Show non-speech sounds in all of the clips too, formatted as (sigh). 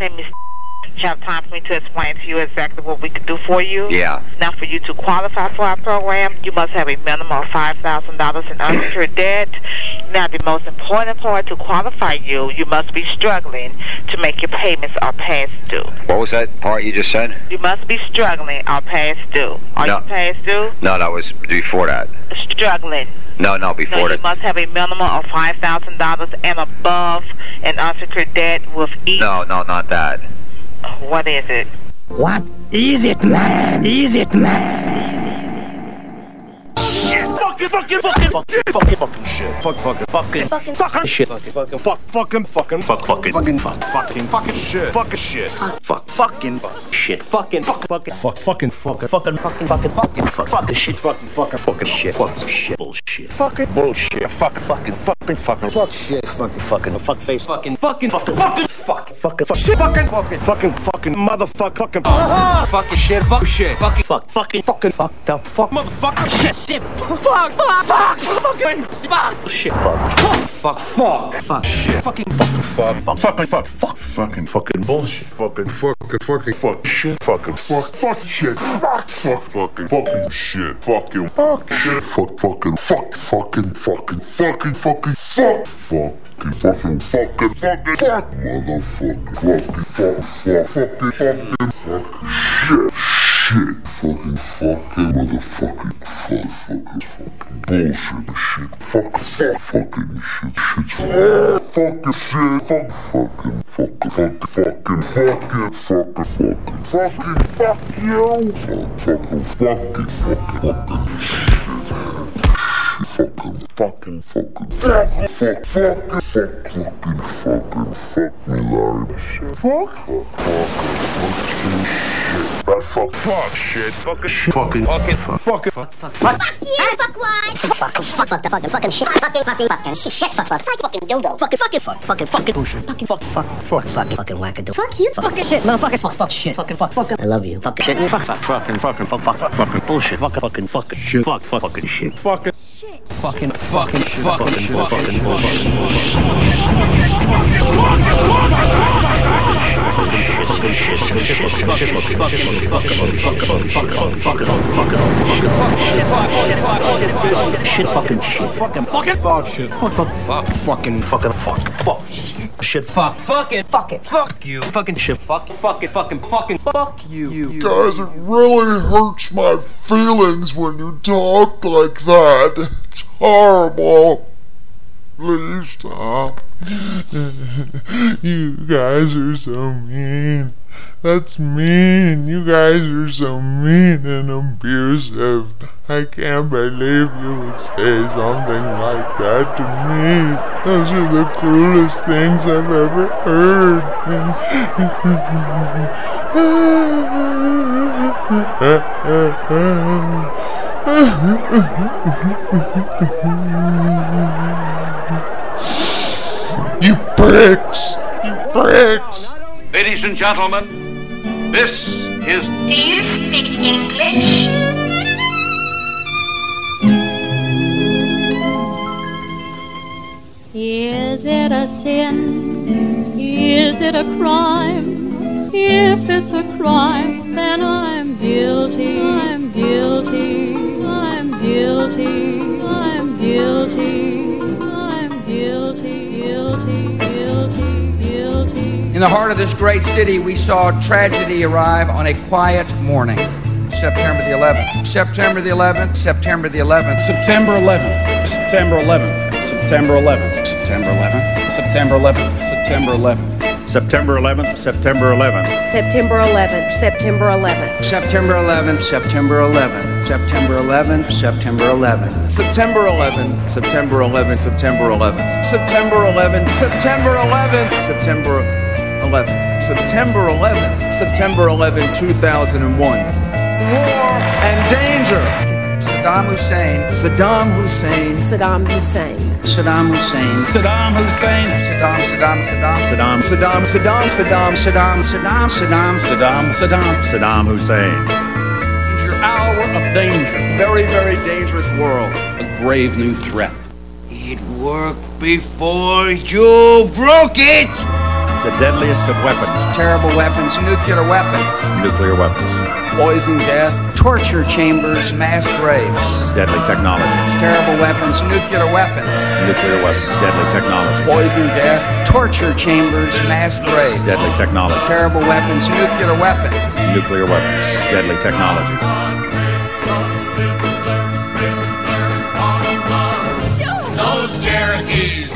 name is. Have time for me to explain to you exactly what we can do for you. Yeah. Now, for you to qualify for our program, you must have a minimum of five thousand dollars in unsecured debt. Now, the most important part to qualify you, you must be struggling to make your payments or past due. What was that part you just said? You must be struggling or past due. Are No. you past due? No, that was before that. Struggling. No, no, No, before you must have a minimum of five thousand dollars and above in unsecured debt with each. No, no, not that. What is it? What is it, man? Is it, man? Fucking, fucking, fucking, fucking, fucking, fucking shit. Fuck, fucking, fucking, fucking, fucking shit. Fucking, fucking, fuck, fucking, fucking, fuck, fucking, fucking, fuck, fucking, fucking shit. Fucking shit. Fuck, fuck, fucking, fuck, shit. Fucking, fuck, fucking, fuck, fucking, fucking, fucking, fucking, fucking, fucking, fuck, fucking shit. Fucking, fucking, fucking shit. Fucking shit. Bullshit. Fucking bullshit. Fuck, fucking, fucking, fucking, fuck shit. Fucking, fucking, fuck face. Fucking, fucking, fucking, fucking, fucking, fucking, fuck shit. Fucking, fucking, fucking, fucking, motherfucker, fucking. Fucking shit, fuck shit. Fucking, fuck, fucking, fucking, fucked up, fuck, motherfucker, shit, shit, fuck, fuck, fuck, fuck, fucking, fuck, oh, shit, fuck, fuck, fuck, fuck, fuck, shit, fucking, fucking, fuck, fuck, fucking, fuck, fuck, fucking, fucking bullshit, fucking, fucking fucking fuck shit. Fucking fuck fuck shit. Fuck fuck fucking fucking shit. Fucking fuck shit. Fuck fucking fuck fucking fucking fucking fucking fuck. Fucking fucking fucking fucking fuck. Motherfucker fucking fuck fuck fucking fucking fuck. Shit shit fucking fucking motherfucking fuck fucking fucking bullshit shit. Fuck fuck fucking shit shit. Fucking shit fuck fucking fucking fucking fucking fucking fucking fucking fucking fuck you. Fuck fucking fucking fucking fucking fucking fucking fucking fucking fuck fuck fucking fuck fucking fucking fuck me Larry shit fuck fuck fucking shit that fuck fuck shit fucking shit fucking fucking fucking fuck fuck what? Fuck, fuck, fuck, the fucking, fucking shit. Fucking, fucking, fucking shit, shit, fuck, fuck, fuck, fucking dildo. Fucking, fucking, fuck, fucking, fucking bullshit. Fucking, fuck, fuck, fuck, fucking, fucking wackadoo. Fuck you, fucking shit, motherfucker. Fuck, fuck, shit, fucking, fuck, fucking. I love you. Fucking shit, fuck, fuck, fucking, fucking, fuck, fuck, fuck, fucking bullshit. Fucking, fucking, fucking shit, fuck, fuck, fucking shit. Fucking, fucking, fucking, shit, fucking, fucking, bullshit. Shit, fucking shit, fucking, fucking, fuck shit, fuck, fuck, fuck, fucking, fucking, fuck, fuck, shit, fuck, fucking, fucking, fuck you, fucking shit, fuck, fucking, fucking, fucking, fuck you, you. Guys, it really hurts my feelings when you talk like that. It's horrible. Please stop. you guys are so mean. That's mean. You guys are so mean and abusive. I can't believe you would say something like that to me. Those are the cruelest things I've ever heard. (laughs) you pricks! You pricks! Ladies and gentlemen, this is. Do you speak English? Is it a sin? Is it a crime? If it's a crime, then I'm guilty. I'm guilty. I'm guilty. I'm guilty. In the heart of this great city, we saw tragedy arrive on a quiet morning. September the 11th. September the 11th. September the 11th. September 11th. September 11th. September 11th. September 11th. September 11th. September 11th. September 11th, September 11th. September 11th, September 11th. September 11th, September 11th. September 11th, September 11th. September 11th. September 11th. September 11th. September 11th. September 11th. September 11th. September 11th. September 11th, 2001. War and danger. Saddam Hussein. Saddam Hussein. Saddam Hussein. Saddam Hussein. Saddam Hussein. Saddam, Saddam, Saddam. Saddam. Saddam, Saddam, Saddam. Saddam, Saddam, Saddam. Saddam. Saddam. Saddam Hussein. Danger hour of danger. Very, very dangerous world. A grave new threat. It worked before you broke it! The deadliest of weapons. Terrible weapons. Nuclear weapons. Nuclear weapons. Poison gas. Torture chambers. Mass graves. Deadly technologies. Terrible weapons. Nuclear weapons. Nuclear weapons. Deadly technology. Poison gas. Torture chambers. Mass graves. Deadly technology. Terrible weapons. Nuclear weapons. Nuclear weapons. Deadly technology. Those Cherokees.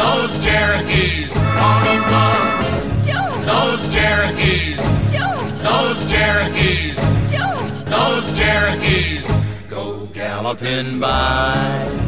Those Cherokees. Those Cherokees. Those Cherokees. Those Cherokees. Go galloping by.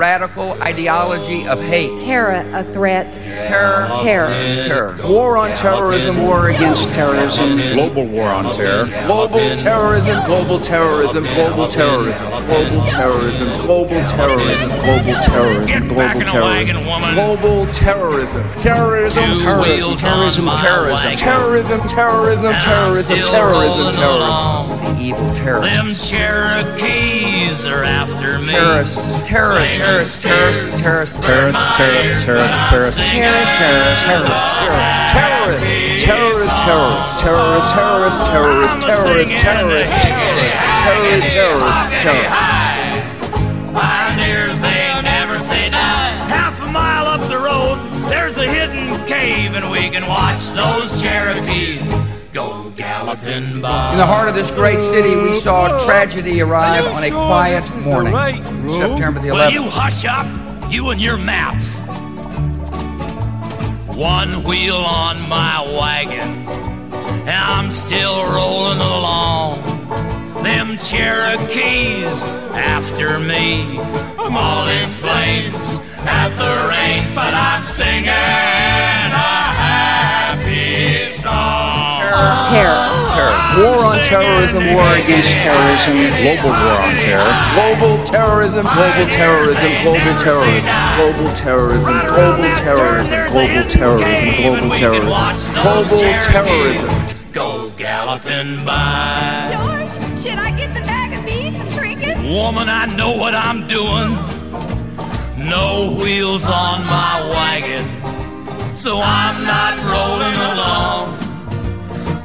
Radical ideology of hate. Terror of threats. Terror. Terror. Terror. War on terrorism. War against terrorism. Global war on terror. Global terrorism, global terrorism, global terrorism, global terrorism, global terrorism, global terrorism, global terrorism, global terrorism, terrorism, terrorism, terrorism, terrorism, terrorism, terrorism, terrorism, terrorism, terrorism, the evil Them terrorists, Cherokees are after me. terrorists, terrorists, terrorists, terrorists, terrorists, Terrorist, terrorist, terrorist, terrorist. terrorists, terrorists, terrorists, terrorists, terrorists, terrorists, terrorists, terrorists, terrorists, terrorists, terrorists, terrorists, terrorists. Pioneers, they never say die. Half a mile up the road, there's a hidden cave, and we can watch those Cherokees go galloping by. In the heart of this great city, we saw tragedy arrive on a quiet morning, September the 11th. Will you hush up, you and your maps? One wheel on my wagon, and I'm still rolling along. Them Cherokees after me, I'm all in flames at the reins, but I'm singing Terror. Terror. War on terrorism. War against terrorism. Global war on terror. Global terrorism, global terrorism, global terrorism, global terrorism, global terrorism, global terrorism, global terrorism, global terrorism. Go galloping by. George, should I get the bag of beads and trinkets? Woman, I know what I'm doing. No wheels on my wagon, so I'm not rolling along.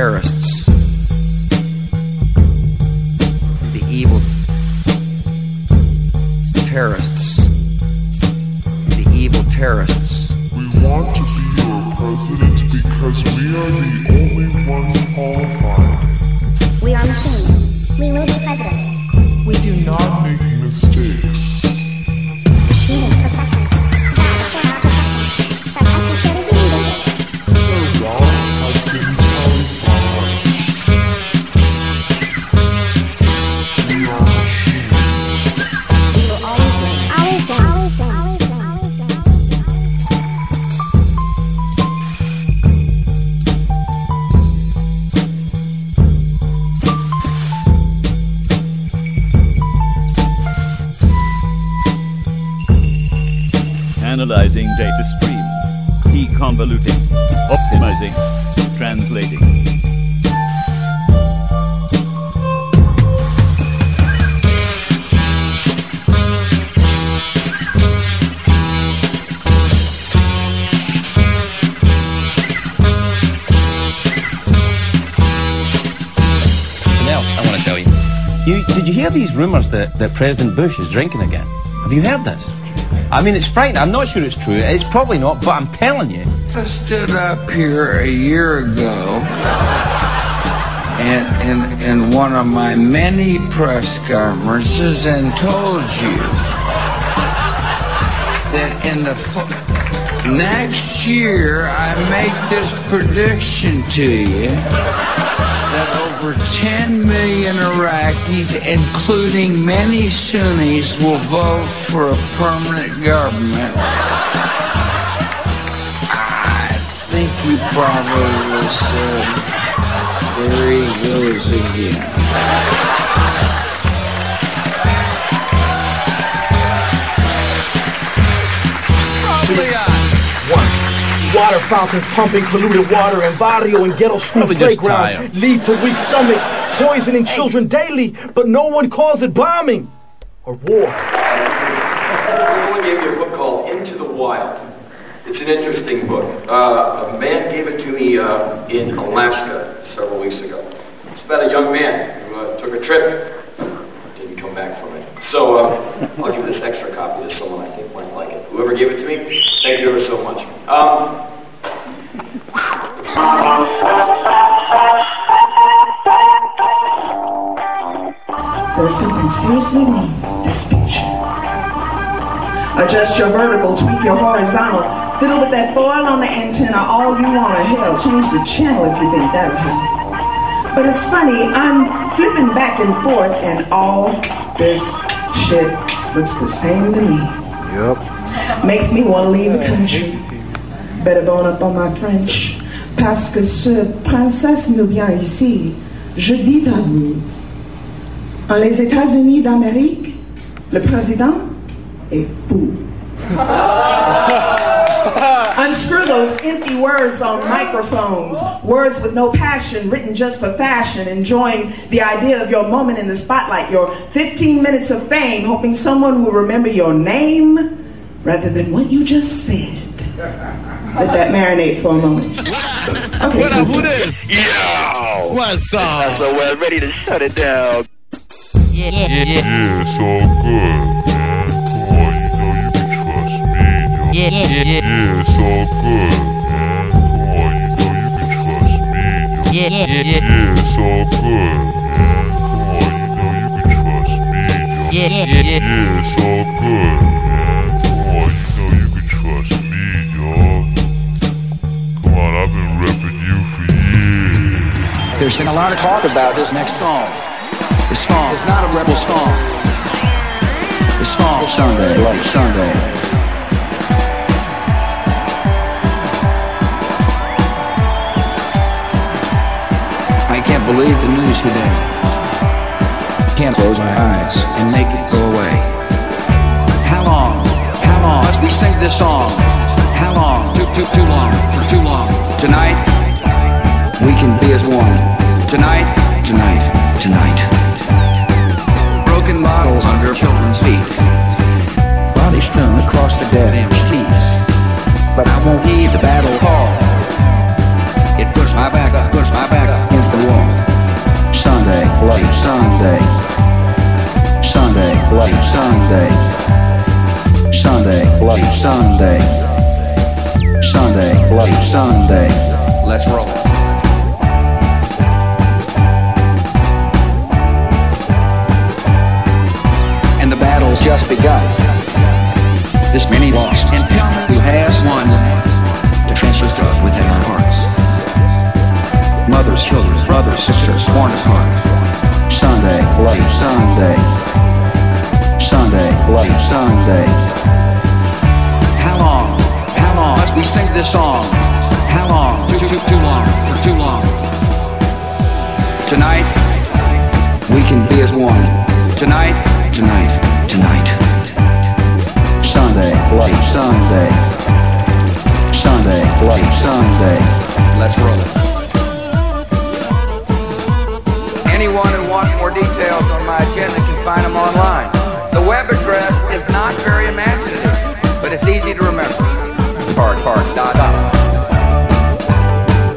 Terrorists. The evil terrorists. The evil terrorists. We want to be your president because we are the only ones qualified. We are machines. We will be president. We do not. Make data stream. Deconvoluting. Optimizing. Translating. Else I want to tell you. you. Did you hear these rumors that, that President Bush is drinking again? Have you heard this? I mean, it's frightening. I'm not sure it's true. It's probably not, but I'm telling you. I stood up here a year ago in, in, in one of my many press conferences and told you that in the next year I make this prediction to you that over 10 million Iraqis, including many Sunnis, will vote for a permanent government I think you probably said, there he goes again. One. Water fountains pumping polluted water and barrio and ghetto school Probably playgrounds lead to weak stomachs, poisoning children daily, but no one calls it bombing or war. Someone gave me a book called Into the Wild. It's an interesting book. Uh, a man gave it to me uh, in Alaska several weeks ago. It's about a young man who uh, took a trip, didn't come back from it. So I'll give this extra copy to someone I think might like it. Whoever gave it to me, thank you ever so much. Um, There's something seriously wrong with this picture. Adjust your vertical, tweak your horizontal, fiddle with that foil on the antenna all you want to hell. Change the channel if you think that'll help. But it's funny, I'm flipping back and forth and all this shit looks the same to me. Yep. Makes me want to leave the country. Better bone up on my French. Parce que ce princesse nous vient ici. Je dis à vous, en les États-Unis d'Amérique, le président est fou. (laughs) Unscrew those empty words on microphones, words with no passion, written just for fashion, enjoying the idea of your moment in the spotlight, your 15 minutes of fame, hoping someone will remember your name rather than what you just said. Let that marinate for a moment. Okay, What up, who this? Yo! What's up? So we're ready to shut it down. Yeah, yeah, Yeah, it's all good, Yeah, yeah, yeah. Yeah, it's all good, man. Come on, you know you can trust me, yo. Yeah, yeah, yeah. Yeah, it's all good, man. Come on, you know you can trust me, yo. Yeah, yeah, yeah. Yeah, it's all good, man. Come on, you know you can trust me, yo. Come on, I've been repping you for years. There's been a lot of talk about this next song. This song is not a rebel song. This song is Sunday, Bloody Sunday. Believe the news today. Can't close my eyes and make it go away. How long? How long must we sing this song? How long? Too, too, too long. For too long. Tonight, we can be as one. Tonight, tonight, tonight. Broken bottles under children's feet. Bodies strewn across the dead damn streets. But I won't heed the battle call. It puts my back up, my back up against the wall. Sunday, bloody Sunday. Sunday, bloody Sunday. Sunday, bloody Sunday. Sunday, Sunday. Let's roll. And the battle's just begun. This many lost, and who has won. The trenches hearts. Mothers, children, brothers, sisters, torn apart. Sunday, bloody Sunday. Sunday, bloody Sunday. How long? How long must we sing this song? How long? Too, too, too long. For too long. Tonight, we can be as one. Tonight, tonight, tonight. Sunday, bloody Sunday. Sunday, bloody Sunday. Let's roll. Anyone who wants more details on my agenda can find them online. The web address is not very imaginative, but it's easy to remember. Park, park, dot, dot.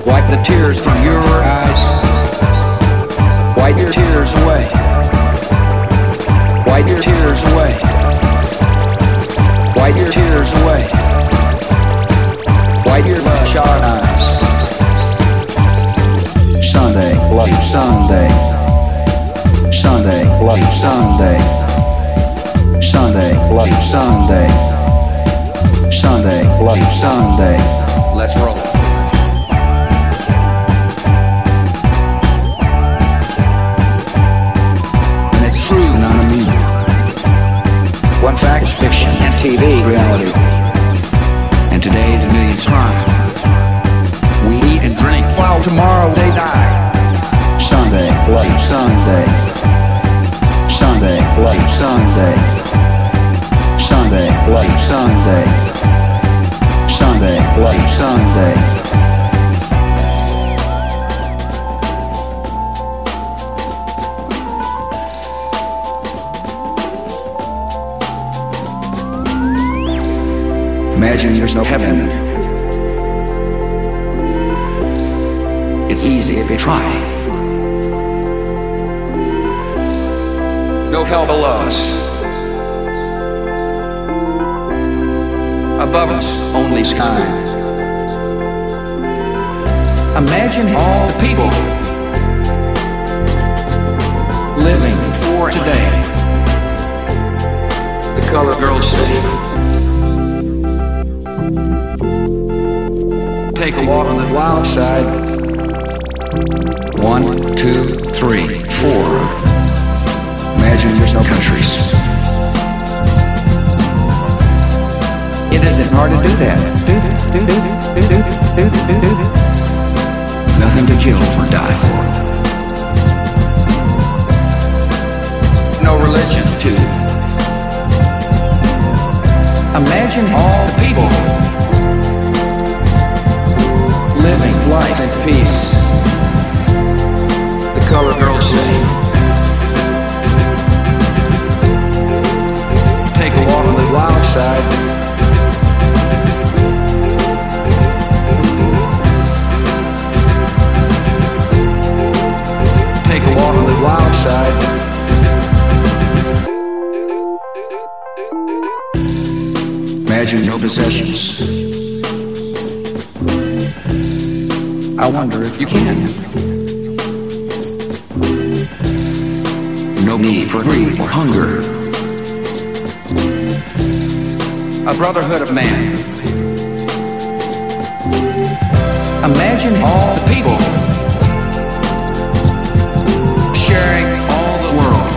Wipe the tears from your eyes. Wipe your tears away. Wipe your tears away. Wipe your tears away. Wipe your bloodshot eyes. Sunday, bloody Sunday. Sunday, bloody Sunday. Sunday, bloody Sunday. Sunday, bloody Sunday. Let's roll. And it's true, not a mean. One fact is fiction, and TV reality. And today the millions harm. We eat and drink while tomorrow they die. Sunday, bloody Sunday. Sunday, Sunday. Sunday, bloody Sunday. Sunday, bloody Sunday. Imagine there's no heaven. It's easy if you try. No hell below us. Above us, only sky. Imagine all the people living for today. The color girls city. Take a walk on the wild side. One, two, three, four. Countries. It isn't hard to do that. Nothing to kill or die for. No religion, too. Imagine all people living life in peace. The color girls say, Walk on the wild side. Take a walk on the wild side. Imagine no possessions. I wonder if you can. No need for greed or hunger. A brotherhood of man. Imagine all the people sharing all the world.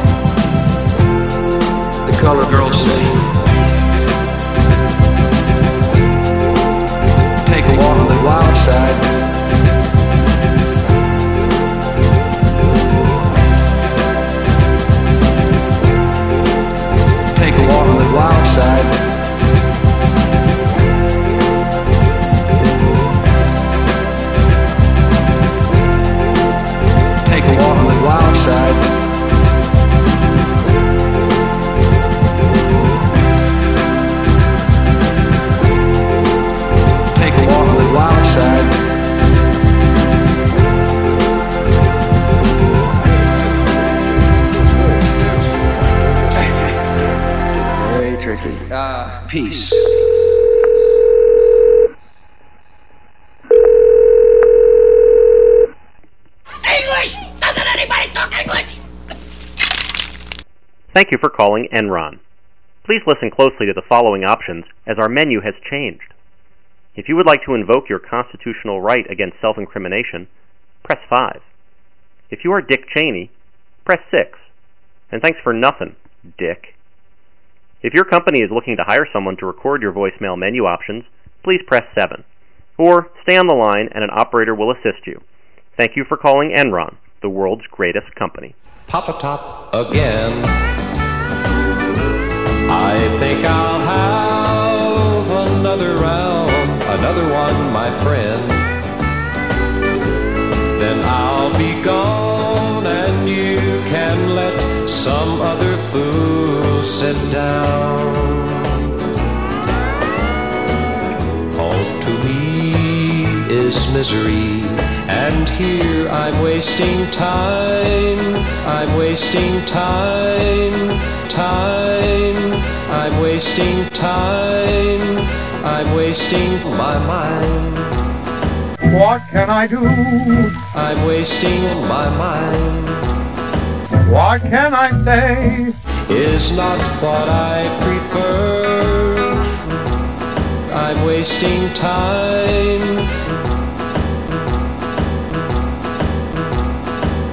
The color girls say. Take a walk on the wild side. Take a walk on the wild side. Tricky. Uh, peace. English! Doesn't anybody talk English? Thank you for calling Enron. Please listen closely to the following options as our menu has changed. If you would like to invoke your constitutional right against self incrimination, press 5. If you are Dick Cheney, press 6. And thanks for nothing, Dick. If your company is looking to hire someone to record your voicemail menu options, please press 7. Or stay on the line and an operator will assist you. Thank you for calling Enron, the world's greatest company. Pop top again. I think I'll have another round, another one, my friend. Then I'll be gone and you can let some other fool sit down. Home to me is misery, and here I'm wasting time. I'm wasting time, time. I'm wasting time. I'm wasting my mind. What can I do? I'm wasting my mind. What can I say? Is not what I prefer. I'm wasting time.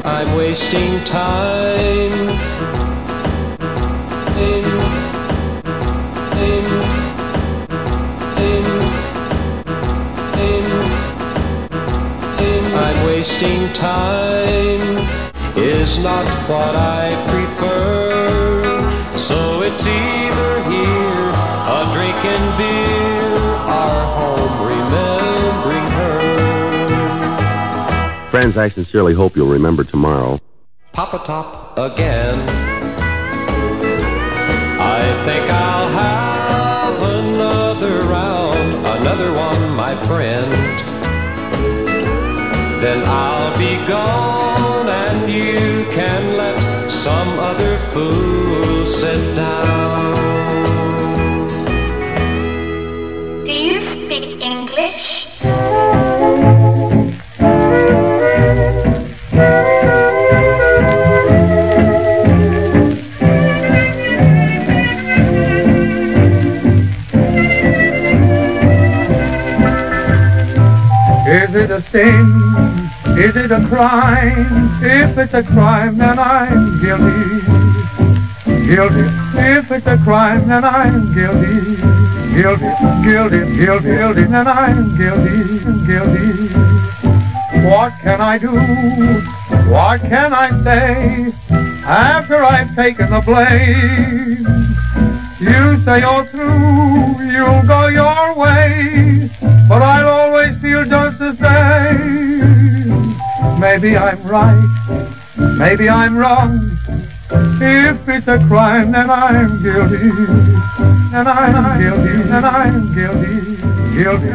I'm wasting time. I'm wasting time is not what I prefer. So it's either here, a drinking beer, or home remembering her. Friends, I sincerely hope you'll remember tomorrow. Papa Top again. I think I'll have another round, another one, my friend. Then I'll be gone and you can let some other fool sit down. Is it a crime? If it's a crime, then I'm guilty. Guilty. If it's a crime, then I'm guilty. Guilty. Guilty. Guilty. Guilty. Then I'm guilty. Guilty. What can I do? What can I say after I've taken the blame? You say you're through, you'll go your way, but I'll always feel just the same. Maybe I'm right, maybe I'm wrong. If it's a crime, then I'm guilty. I'm guilty, I'm guilty, guilty.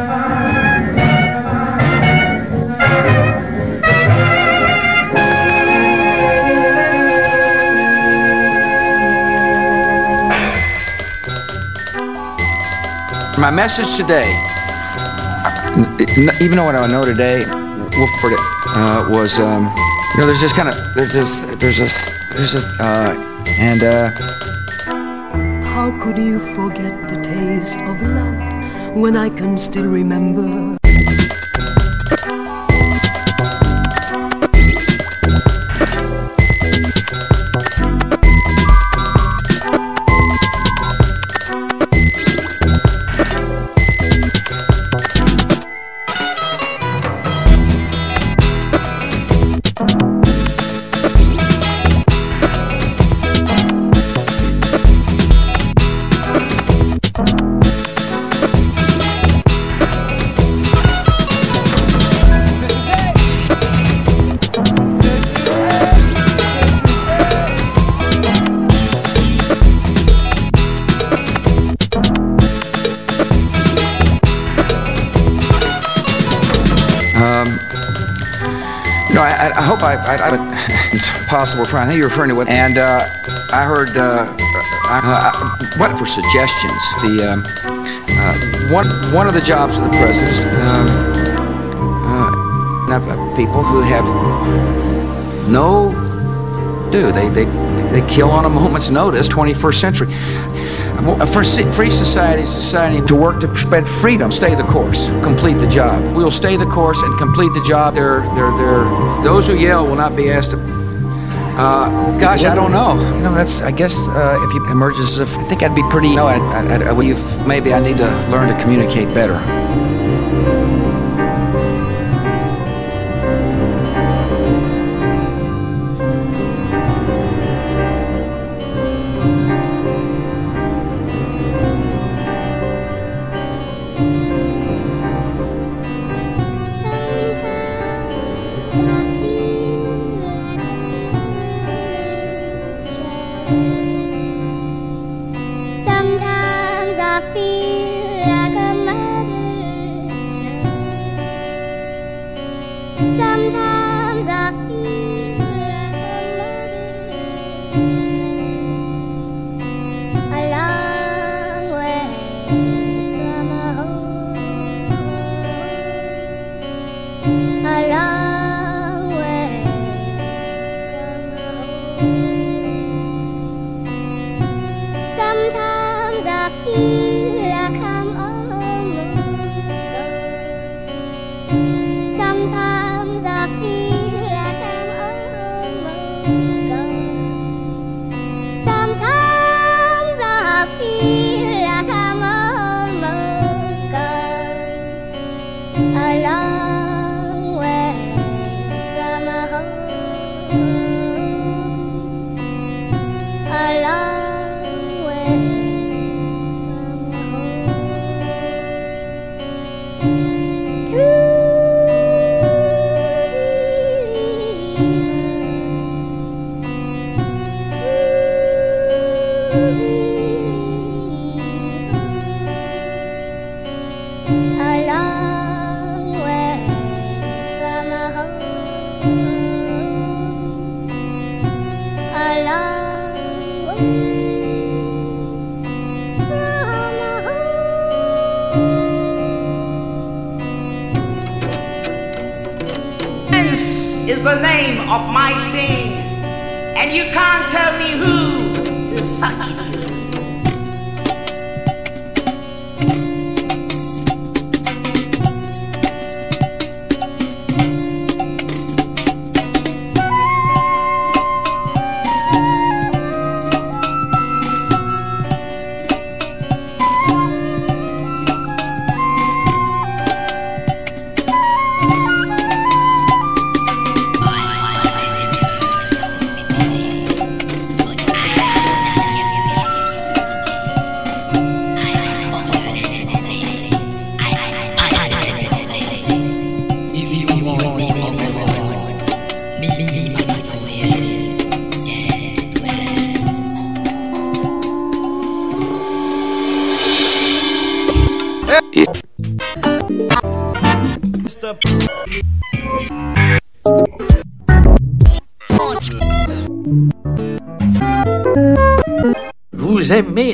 My message today, even though what I know today, Wolford, uh, was, um, you know, there's this kind of, there's this, there's this, there's this, uh, and, uh, How could you forget the taste of love when I can still remember? I think you're referring to what, and, uh, I heard, uh, I, I, what for suggestions? The, um, uh, one, one of the jobs of the president, um, uh, people who have no do. They, they, they kill on a moment's notice, 21st century. A free society is society to work to spread freedom. Stay the course. Complete the job. We'll stay the course and complete the job. They're, they're, they're, those who yell will not be asked to. Uh, gosh, I don't know. You know, that's. I guess uh, if you emerges, if I think I'd be pretty. No, I, I, I, you've, maybe I need to learn to communicate better.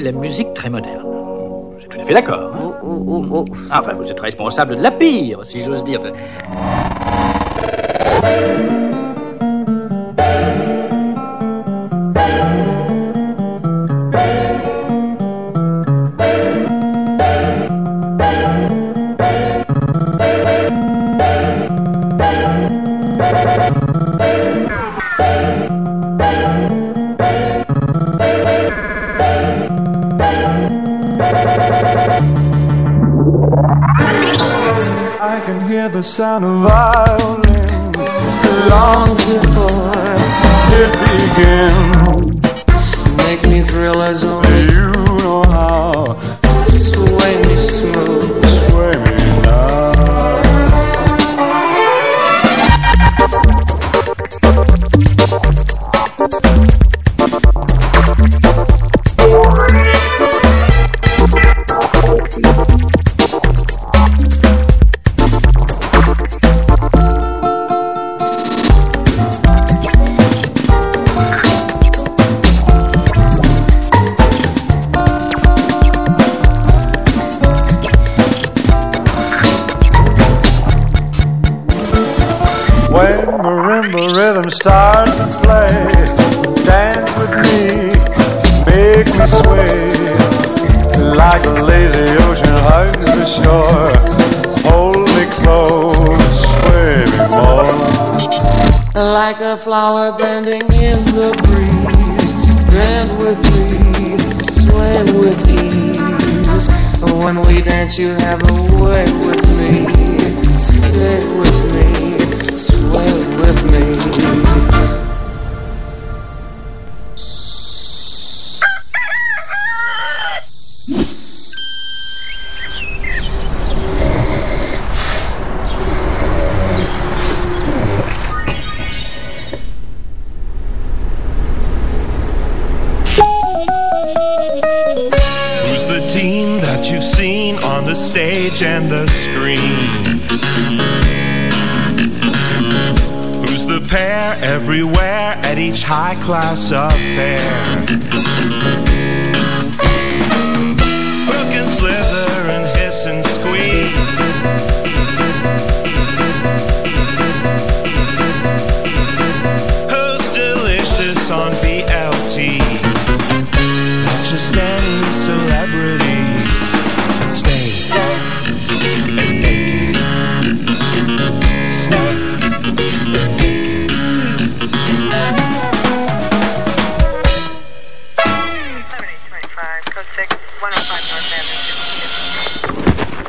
La musique très moderne. J'ai tout à fait d'accord. hein. Enfin, vous êtes responsable de la pire, si j'ose dire. Sound of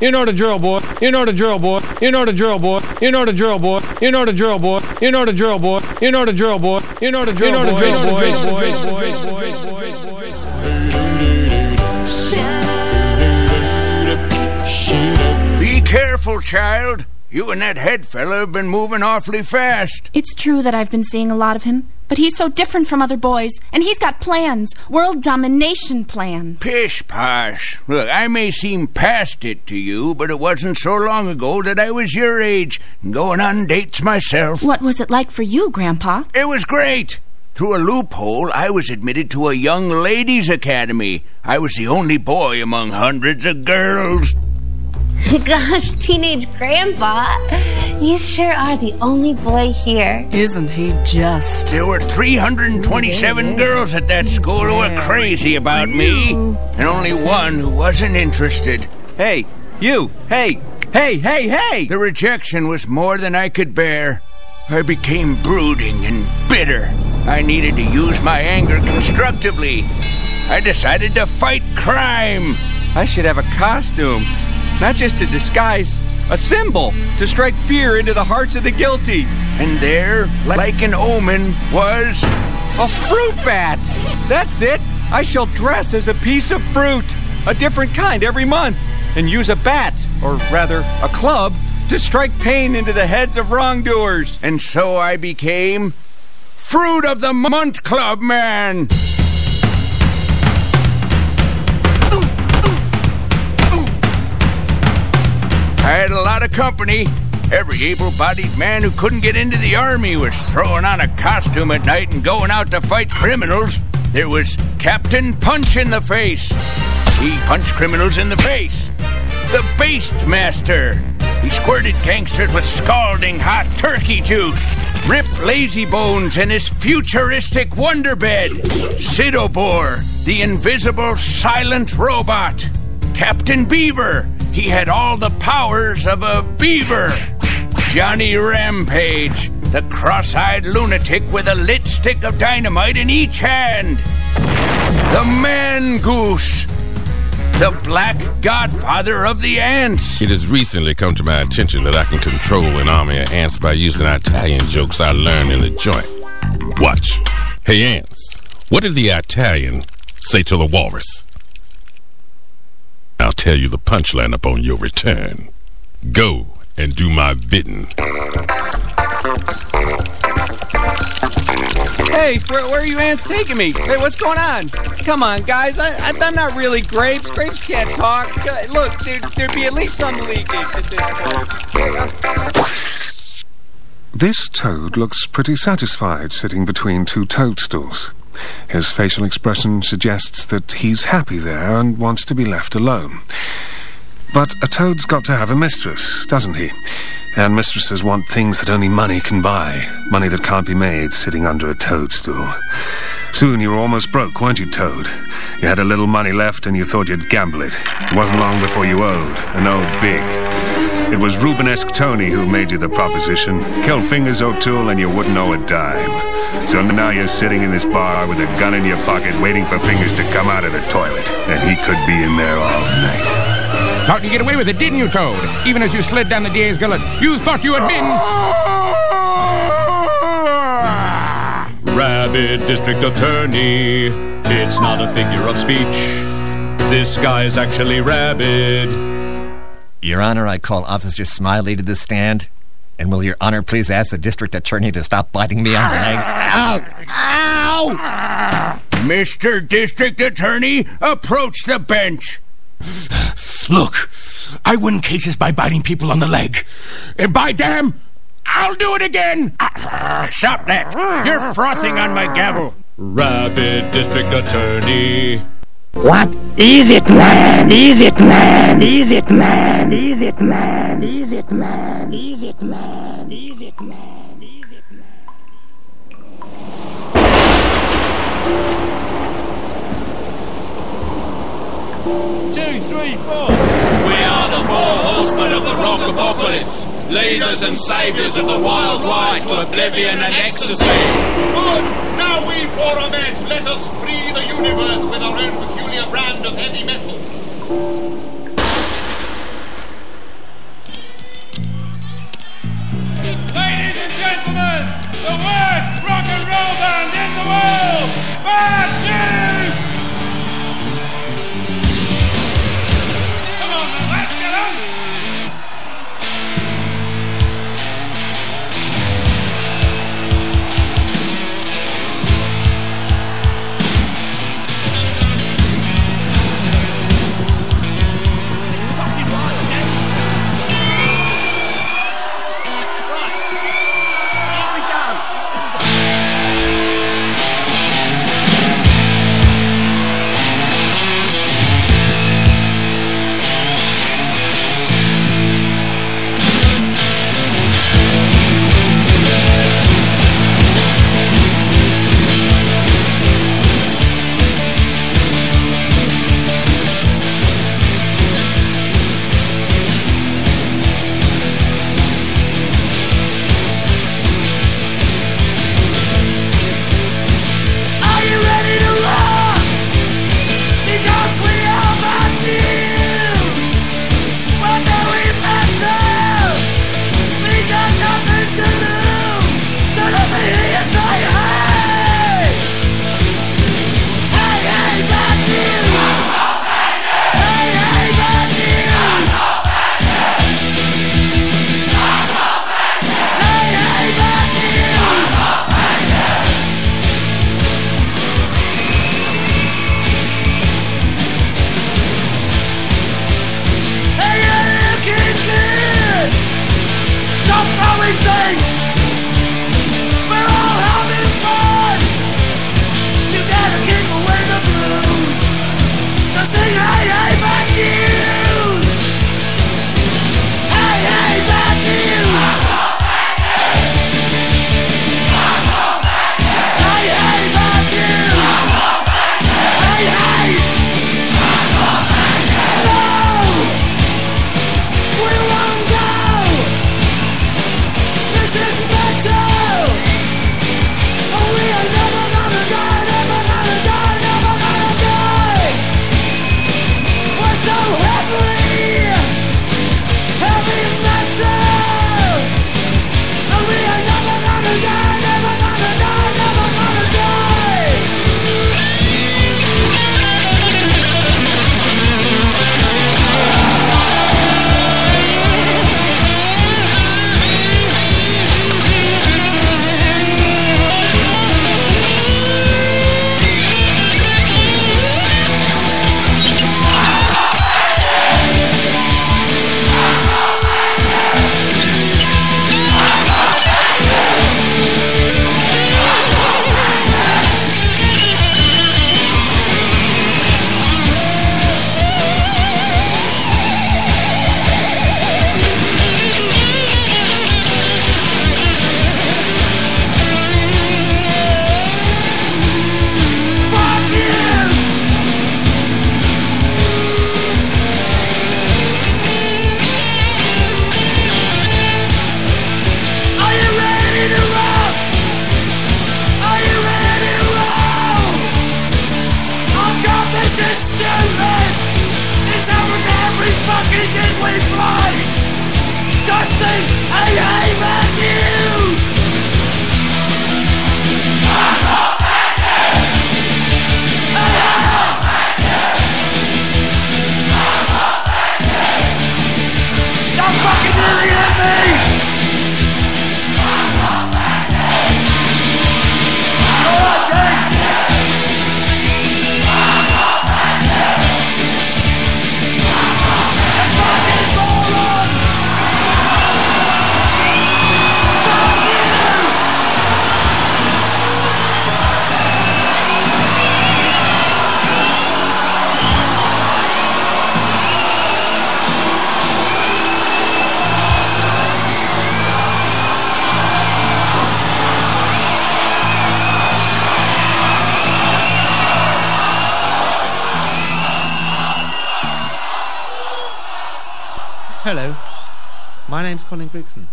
You know the drill, boy. You know the drill, boy. You know the drill, boy. You know the drill, boy. You know the drill, boy. You know the drill, boy. You know the drill, boy. You know the drill, boy. You know the drill, boy. You know the drill, boy. Be careful, child. You and that head fella have been moving awfully fast. It's true that I've been seeing a lot of him, but he's so different from other boys, and he's got plans world domination plans. Pish posh. Look, I may seem past it to you, but it wasn't so long ago that I was your age, going on dates myself. What was it like for you, Grandpa? It was great. Through a loophole, I was admitted to a young ladies' academy. I was the only boy among hundreds of girls. (laughs) Gosh, teenage grandpa. You sure are the only boy here. Isn't he just? There were 327 girls at that school who were crazy about me, and only one who wasn't interested. Hey, you! Hey! Hey, hey, hey! The rejection was more than I could bear. I became brooding and bitter. I needed to use my anger constructively. I decided to fight crime. I should have a costume. Not just a disguise, a symbol to strike fear into the hearts of the guilty. And there, like an omen, was a fruit bat. That's it. I shall dress as a piece of fruit, a different kind every month, and use a bat, or rather, a club, to strike pain into the heads of wrongdoers. And so I became Fruit of the Month Club Man. I had a lot of company. Every able bodied man who couldn't get into the army was throwing on a costume at night and going out to fight criminals. There was Captain Punch in the Face. He punched criminals in the face. The Baste Master. He squirted gangsters with scalding hot turkey juice. Ripped lazy bones in his futuristic wonder bed. Sidobor, the invisible silent robot. Captain Beaver. He had all the powers of a beaver. Johnny Rampage, the cross eyed lunatic with a lit stick of dynamite in each hand. The Man Goose, the black godfather of the ants. It has recently come to my attention that I can control an army of ants by using Italian jokes I learned in the joint. Watch. Hey, ants, what did the Italian say to the walrus? I'll tell you the punchline upon your return. Go and do my bidding. Hey, where, where are you ants taking me? Hey, what's going on? Come on, guys. I, I, I'm not really grapes. Grapes can't talk. Uh, Look, there, there'd be at least some leakage at this point. This toad looks pretty satisfied sitting between two toadstools. His facial expression suggests that he's happy there and wants to be left alone. But a toad's got to have a mistress, doesn't he? And mistresses want things that only money can buy. Money that can't be made sitting under a toadstool. Soon you were almost broke, weren't you, Toad? You had a little money left and you thought you'd gamble it. It wasn't long before you owed, and owed big. It was Rubenesque Tony who made you the proposition. Kill Fingers O'Toole and you wouldn't owe a dime. So now you're sitting in this bar with a gun in your pocket waiting for Fingers to come out of the toilet. And he could be in there all night. Thought you'd get away with it, didn't you, Toad? Even as you slid down the DA's gullet, you thought you had been. Rabbit District Attorney. It's not a figure of speech. This guy is actually rabid. Your Honor, I call Officer Smiley to the stand. And will Your Honor please ask the district attorney to stop biting me on the leg? Ow! Ow! Mr. District Attorney, approach the bench. Look, I win cases by biting people on the leg. And by damn, I'll do it again. Stop that. You're frothing on my gavel. Rabbit District Attorney. What is it, man? Is it, man? Is it, man? Is it, man? Is it, man? Is it, man? Is it, man? Two, three, four. We are the four horsemen of the rock apocalypse, leaders and saviors of the wild ride to oblivion and ecstasy. Good! Now we four are met. Let us free the universe with our own peculiar brand of heavy metal. Ladies and gentlemen, the worst rock and roll band in the world, Bad News! Colin Grigson.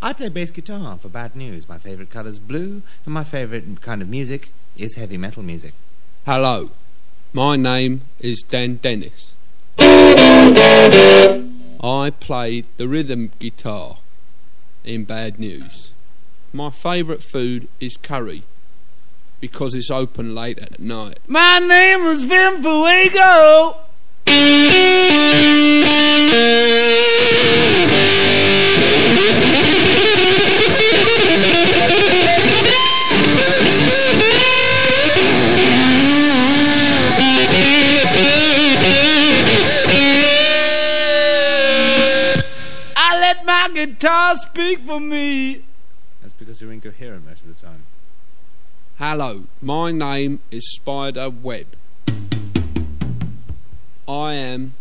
I play bass guitar for Bad News. My favourite colour's blue, and my favourite kind of music is heavy metal music. Hello, my name is Den Dennis. I played the rhythm guitar in Bad News. My favourite food is curry because it's open late at night. My name is Vim Fuego. I let my guitar speak for me. That's because you're incoherent most of the time. Hello, my name is Spider Webb. I am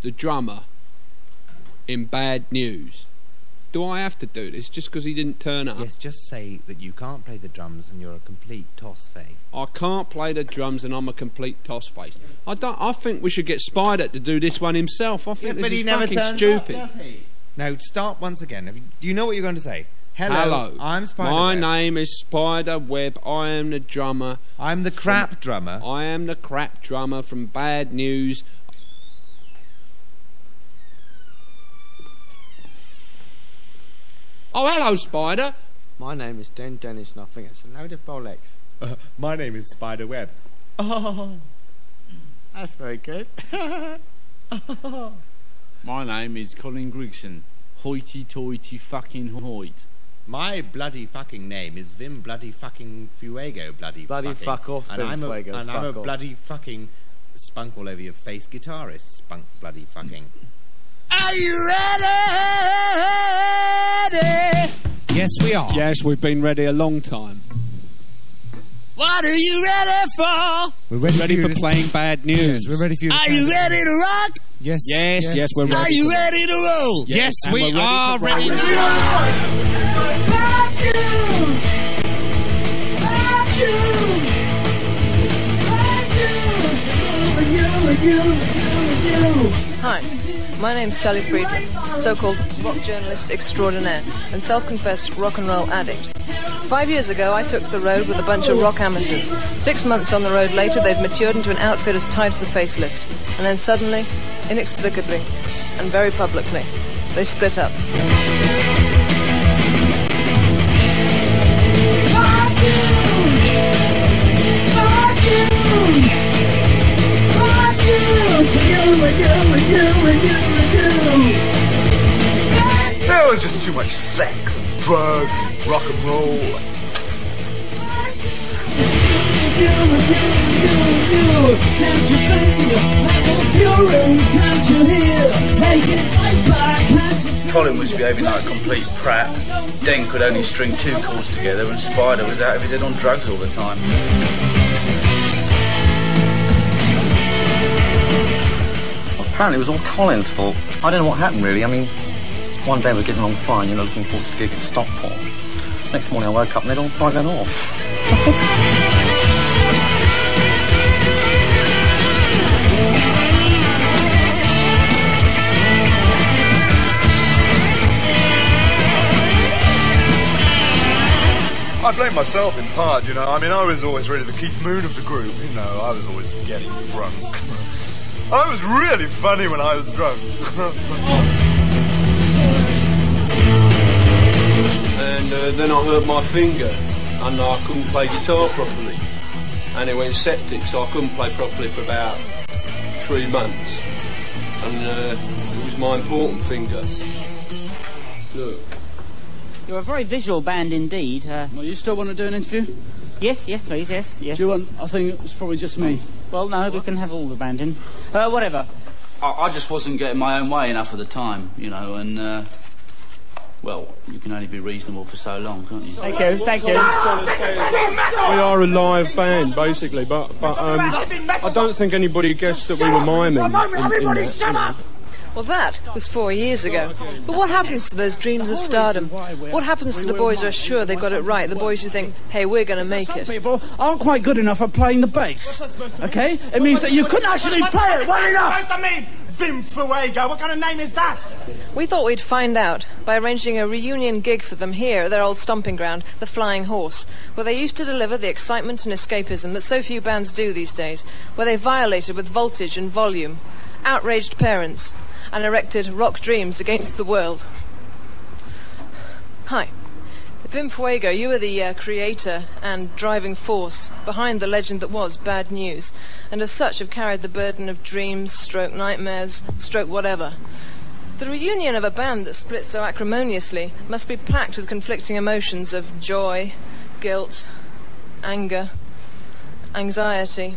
the drummer in Bad News. Do I have to do this just because he didn't turn up? Yes, just say that you can't play the drums and you're a complete toss face. I can't play the drums and I'm a complete toss face. I don't. I think we should get Spider to do this one himself. I think Yes, this but is he never fucking turns stupid. up, does he? Now start once again. Have you- Do you know what you're going to say? Hello, Hello. I'm Spider. My Webb. name is Spider Webb. I am the drummer. I'm the crap drummer. I am the crap drummer from Bad News. Oh, hello, Spider. My name is Den Dennis, and I think it's a load of bollocks. Uh, my name is Spider Webb. Oh, (laughs) that's very good. (laughs) My name is Colin Grigson. Hoity toity fucking hoit. My bloody fucking name is Vim Bloody Fucking Fuego Bloody Bloody fucking. fuck off, and Vim I'm a, Fuego, and I'm a off. bloody fucking spunk all over your face guitarist. Spunk bloody fucking. Are you ready? Yes, we are. Yes, we've been ready a long time. What are you ready for? We're ready, for playing Bad News. we're ready for you. Are you ready to rock? Yes. Yes, yes, yes we're ready. Are you ready to roll? Yes, and we we're ready are to ready. roll. to Hi, my name's Sally Friedman, so-called rock journalist extraordinaire and self-confessed rock and roll addict. Five years ago, I took the road with a bunch of rock amateurs. Six months on the road later, they'd matured into an outfit as tight as a facelift. And then suddenly, inexplicably, and very publicly, they split up. There was just too much sex and drugs and rock and roll. Colin was behaving like a complete prat. Den could only string two chords together, and Spider was out of his head on drugs all the time. Apparently, it was all Colin's fault. I don't know what happened, really. I mean, one day we're getting along fine, you know, looking forward to the gig at Stockport. Next morning, I woke up and they'd all buggered off. I blame myself in part, you know. I mean, I was always really the Keith Moon of the group, you know. I was always getting drunk. (laughs) I was really funny when I was drunk. and uh, then I hurt my finger and I couldn't play guitar properly. And it went septic, so I couldn't play properly for about three months. And uh, it was my important finger. Look. You're a very visual band indeed. Uh, Well, you still want to do an interview? yes, yes, please, yes, yes. Do you want? I think it's probably just me. Well, no, we can have all the band in. Uh, whatever. I, I just wasn't getting my own way enough of the time, you know, and, uh, well, you can only be reasonable for so long, can't you? Thank you, thank you. We are a live band, basically, but but um, I don't think anybody guessed that we were miming. in- in that, you know. Well, that was four years ago. But what happens to those dreams of stardom? What happens to the boys who are sure they've got it right? The boys who think, hey, we're going to make Some it. people aren't quite good enough at playing the bass. Okay? It means that you couldn't actually play it well enough. Vim Fuego. What kind of name is that? We thought we'd find out by arranging a reunion gig for them here at their old stomping ground, the Flying Horse, where they used to deliver the excitement and escapism that so few bands do these days, where they violated with voltage and volume, outraged parents, and erected rock dreams against the world. Hi. Vim Fuego, you are the uh, creator and driving force behind the legend that was Bad News, and as such have carried the burden of dreams, stroke nightmares, stroke whatever. The reunion of a band that split so acrimoniously must be packed with conflicting emotions of joy, guilt, anger, anxiety,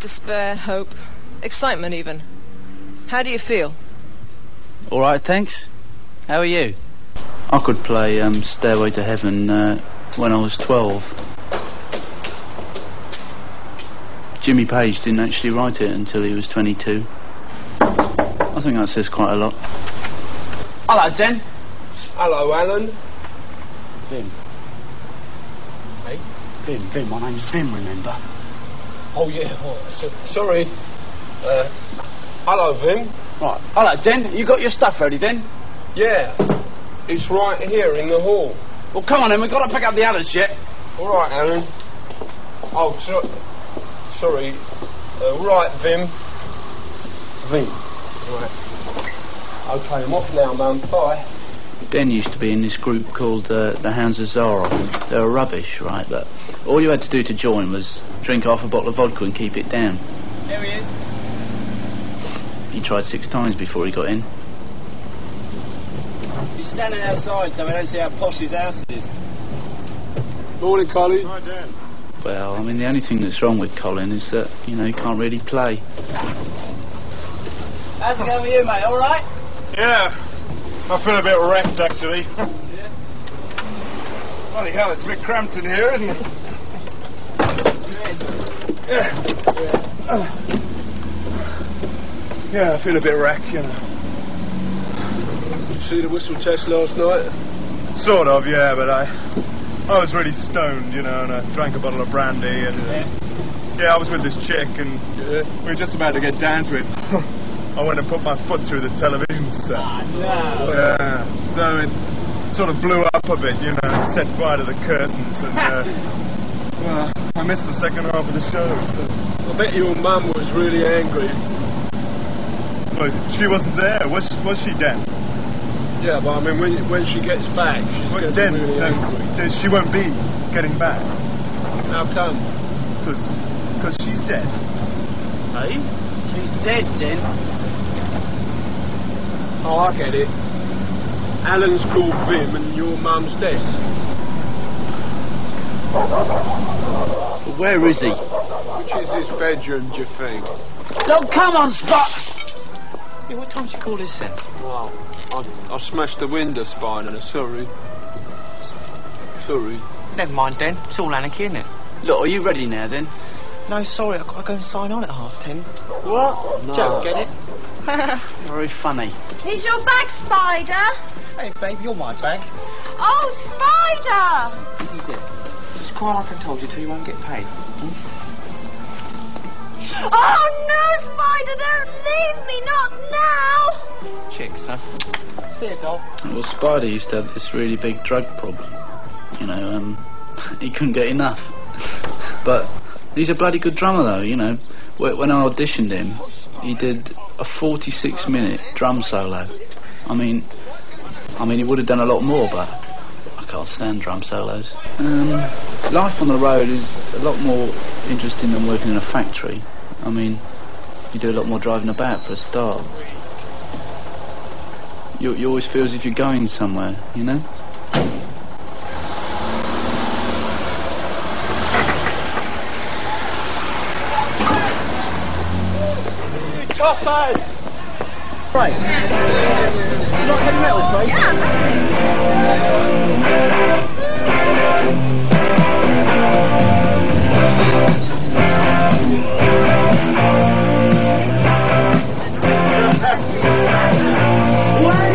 despair, hope, excitement even. How do you feel? All right, thanks. How are you? I could play um, Stairway to Heaven uh, when I was 12. Jimmy Page didn't actually write it until he was 22. I think that says quite a lot. Hello, Den. Hello, Alan. Vim. Hey? Vim, Vim. My name's Vim, remember? Oh, yeah. Oh, so, sorry. Uh, hello, Vim. Right. Hello, Den. You got your stuff ready, then? Yeah. It's right here in the hall. Well, come on, then. We've got to pick up the others yet. All right, Alan. Oh, so, sorry. Uh, right, Vim. Vim. Right. Okay, I'm off now, man. Bye. Den used to be in this group called uh, the Hounds of Zara. They were rubbish, right? But all you had to do to join was drink half a bottle of vodka and keep it down. There he is. He tried six times before he got in. He's standing outside so we don't see how posh his house is. Morning, Colin. Hi, Dan. Well, I mean, the only thing that's wrong with Colin is that, you know, he can't really play. How's it going with you, mate? All right? Yeah, I feel a bit wrecked actually. (laughs) Bloody hell, it's a bit cramped in here, isn't it? Yeah. Yeah, I feel a bit wrecked, you know. Did you see the whistle test last night? Sort of, yeah, but I, I was really stoned, you know, and I drank a bottle of brandy, and uh, yeah, I was with this chick, and we were just about to get down to it. (laughs) I went and put my foot through the television set. Yeah, so it sort of blew up a bit, you know, and set fire to the curtains, and uh, (laughs) well, I missed the second half of the show. So. I bet your mum was really angry. Well, she wasn't there, was was she, Dan? Yeah, but I mean, when when she gets back, she's Well, going to be really no, angry. Dan, she won't be getting back How come? because because she's dead. Hey? She's dead, Den. Oh, I get it. Alan's called Vim and your mum's dead. Where is he? Which is his bedroom, do you think? Don't come on, Spot! Yeah, what time did you call this then? Well, I, I smashed the window spine and I'm sorry. Sorry. Never mind, then. It's all anarchy, isn't it? Look, are you ready now then? No, sorry, I've got to go and sign on at half ten. What? No. Joke, get it? (laughs) Very funny. Is your bag, Spider? Hey, babe, you're my bag. Oh, Spider! This is it. Just cry like I told you till you won't get paid. Hmm? Oh, no, Spider, don't leave me, not now! Chicks, huh? See you, doll. Well, Spider used to have this really big drug problem. You know, um, (laughs) he couldn't get enough. but he's a bloody good drummer, though. You know, when I auditioned him, he did a 46-minute drum solo. I mean, I mean, he would have done a lot more, but I can't stand drum solos. Um, life on the road is a lot more interesting than working in a factory. I mean, you do a lot more driving about for a start. You, you always feel as if you're going somewhere, you know? Tossers! Right. You like heavy metal, mate?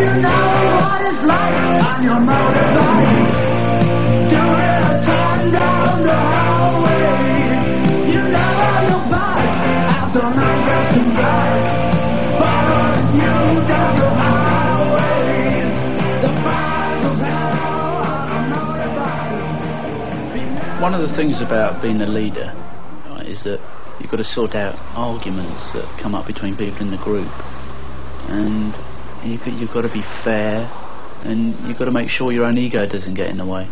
You know what it's like on your motorbike. Doing a turn down the highway. You never look back after night you down highway. The fires of hell on a motorbike. One of the things about being a leader right, is that you've got to sort out arguments that come up between people in the group, and you've got, to be fair, and you've got to make sure your own ego doesn't get in the way.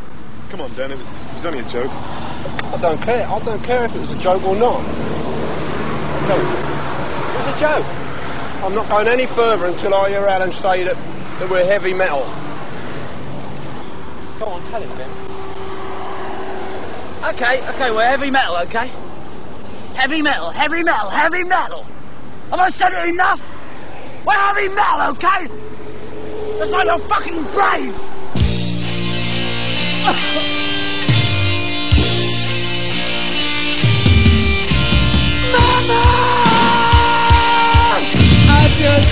Come on, Dan, it was, it was only a joke. I don't care. I don't care if it was a joke or not. I tell you, it was a joke. I'm not going any further until I hear Alan say that, that we're heavy metal. Go on, tell him then. Okay, okay, we're heavy metal, okay? Heavy metal, heavy metal, heavy metal. Have I said it enough? We're heavy metal, okay? That's why you're fucking brave. I just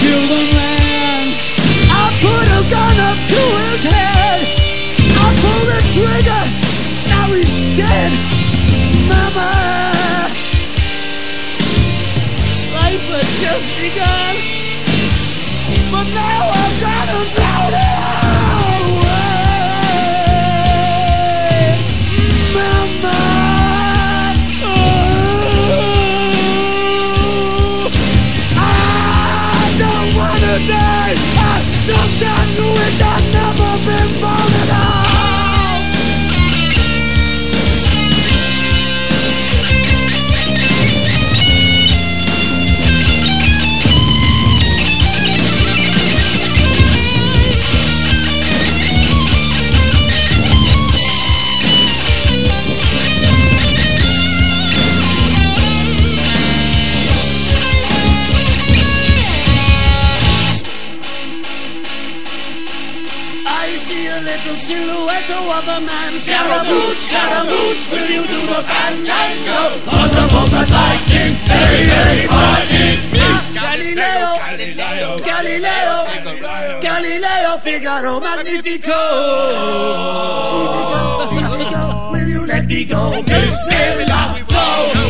killed a man. I put a gun up to his head. I pulled the trigger. Now he's dead. Mama. Life had just begun. But now I've got to throw it of a man. Scaramouche, Scaramouche, will you do the fandango? Thunderbolt and lightning, hey, hey, lightning. Galileo, Galileo, Galileo, Galileo, Figaro, Magnifico. You me go? Bismillah, go.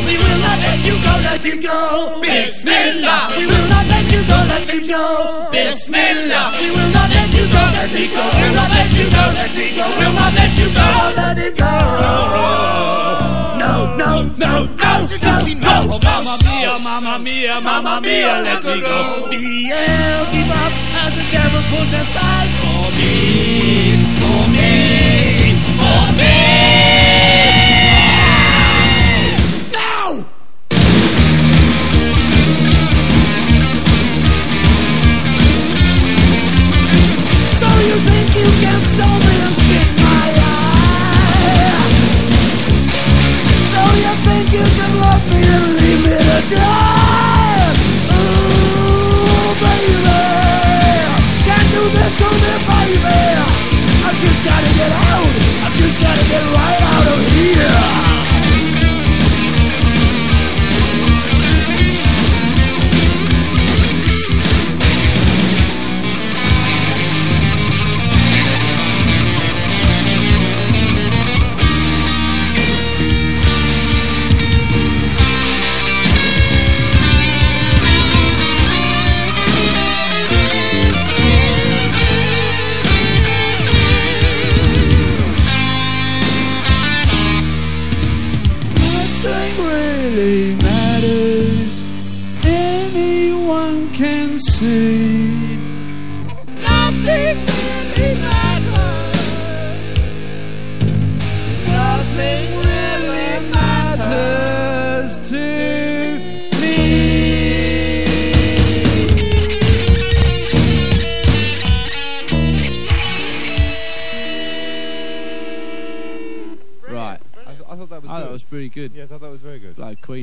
We will not let you go, let him go. Bismillah, we will not let you go, let him go. Bismillah, we will not let you go, let me go. We'll not let you go, let me go. We'll not let you go, let it go. No, no, no, no, no, no. Mamma mia, mamma mia, mamma mia, let me go. Beelzebub has a devil put aside for me, for me, gotta get out. I just gotta get right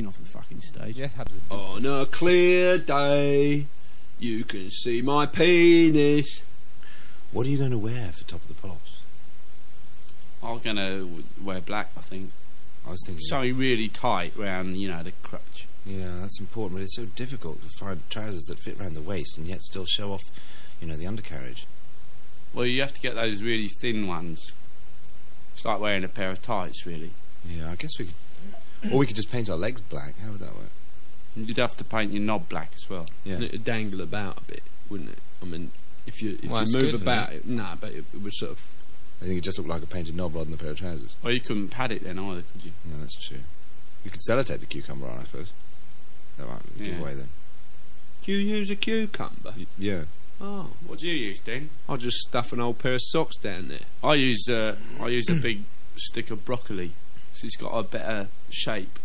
good. Off the fucking stage. Yes, absolutely. On a clear day, you can see my penis. What are you going to wear for Top of the Pops? I'm gonna wear black. I think I was thinking. something really tight round, you know, the crutch. Yeah, that's important, but it's so difficult to find trousers that fit around the waist and yet still show off, you know, the undercarriage. Well, you have to get those really thin ones. It's like wearing a pair of tights, really. Yeah, I guess we could. Or we could just paint our legs black. How would that work? You'd have to paint your knob black as well. Yeah. And it'd dangle about a bit, wouldn't it? I mean, if you if Well, it's you move for about it, nah, but it, it would sort of I think it just looked like a painted knob rather than a pair of trousers. Well, you couldn't pad it then either, could you? No, that's true. You could sellotape the cucumber on, I suppose. That might give Yeah. away then. Do you use a cucumber? Yeah. Oh, What do you use, Den? I just stuff an old pair of socks down there. I use uh, I use a big stick of broccoli. So it's got a better shape.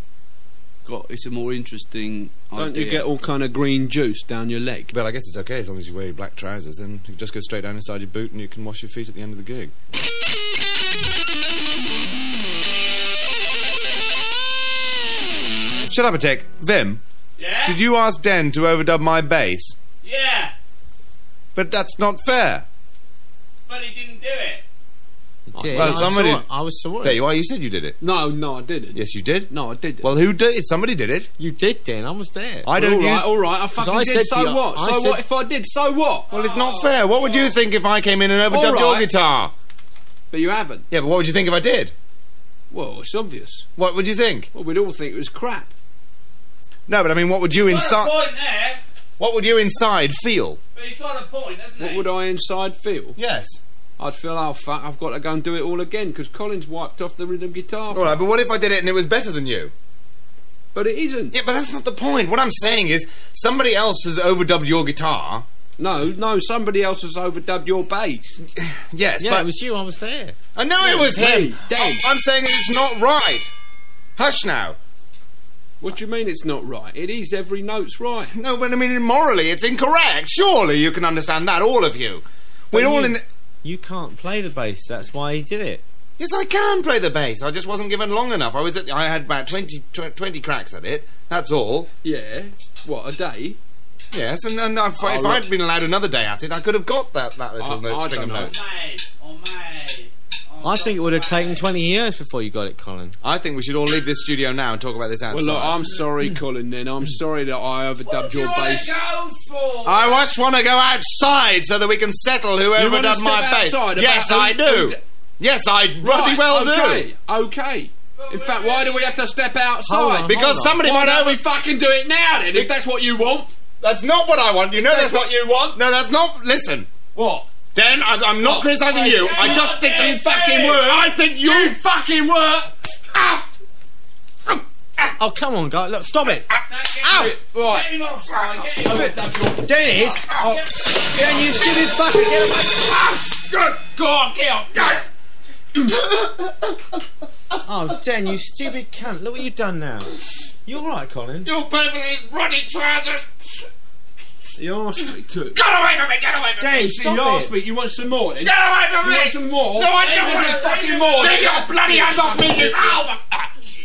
Got it's a more interesting. Don't you get all kind of green juice down your leg? But I guess it's okay as long as you wear your black trousers. Then you just go straight down inside your boot and you can wash your feet at the end of the gig. Shut up a tick. Vim, Yeah? did you ask Den to overdub my bass? Yeah, But that's not fair. but he didn't do it. Did. Well, I somebody. saw it. I was saw it. There you are. You said you did it. No, no, I didn't. Yes, you did. No, I didn't. Well, who did it? Somebody did it. You did, Dan. I was there. I don't all right, use. all right, I 'Cause fucking I did. said So you- what? I so said- what if I did? So what? Well, it's not fair. What would you think if I came in and overdubbed All your guitar? But you haven't. Yeah, but what would you think if I did? Well, it's obvious. What would you think? Well, we'd all think it was crap. No, but I mean, what would you inside? What would you inside feel? but he's got a point, hasn't What he? would I inside feel? Yes. I'd feel, oh fuck, I've got to go and do it all again because Colin's wiped off the rhythm guitar. All right, but what if I did it and it was better than you? But it isn't. Yeah, but that's not the point. What I'm saying is, somebody else has overdubbed your guitar. No, no, somebody else has overdubbed your bass. (sighs) Yes, Yeah, but it was you. I was there. I know it was Me, him. Dan. I'm saying it's not right. Hush now. What do you mean it's not right? It is. Every note's right. No, but I mean, morally, it's incorrect. Surely you can understand that, all of you. We're all in. The- You can't play the bass. That's why he did it. yes, I can play the bass. I just wasn't given long enough. I was. At, I had about 20, tw- 20 cracks at it. That's all. Yeah. What, a day? Yes, and, and if, oh, I, oh, if I had been allowed another day at it, I could have got that, that little I- note, I string of don't know. notes. Mate, oh mate. Oh, I think it would have taken 20 years before you got it, Colin. I think we should all leave this studio now and talk about this outside. Well, look, I'm sorry, Colin. Then I'm sorry that I overdubbed do you your want bass. to go for? I just want to go outside so that we can settle who You wanna overdubbed step my bass. outside Yes, about I do. who- Yes, I bloody Right, well okay, do. Okay. In fact, why do we have to step outside? Hold on, Because hold on. somebody Why might don't over. we fucking do it now then? If that's what you want. That's not what I want. You know That's that's, what you want. No, that's not. Listen, What? Dan. I, I'm not oh, What? criticising you. I just think You fucking work. I think you. Fucking work. Oh, come on, guys. Look, stop it. Ow! Right. Get him offside, get him offside. Dennis! Oh, Dan, you stupid fucker. Get away. Good. Go on, get up. Oh, Dan, you stupid cunt. Look what you've done now. You alright, Colin? You're perfectly ruddy trousers. He asked me to. Get away from me, get away from Dan, me. He stop asked it. me, you want some more then? Get away from You me. want some more? No, I don't want some some fucking more. Leave your bloody hands off me, you. Ow!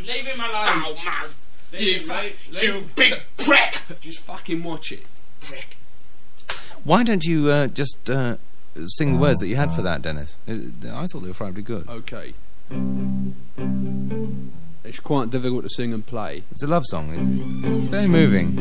Leave him alone. Ow, man. You, fa- You big prick. just fucking watch it. Prick. Why don't you uh, just uh, sing the words that you had for that, Dennis? Uh, I thought they were probably good. Okay. It's quite difficult to sing and play. It's a love song. It's, it's very moving.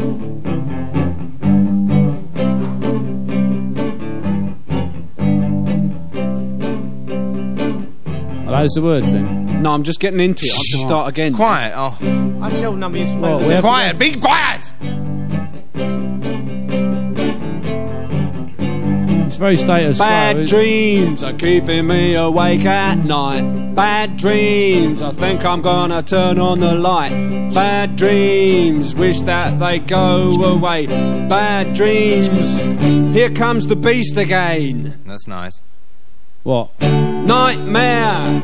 Those the words then? No, I'm just getting into it. I'll just start again. Quiet. Oh, I shall number you Well, we have to quiet. Be quiet. It's very status quo. Bad isn't it? dreams are keeping me awake at night. Bad dreams, I think I'm gonna turn on the light. Bad dreams, wish that they go away. Bad dreams, here comes the beast again. That's nice. What? Nightmare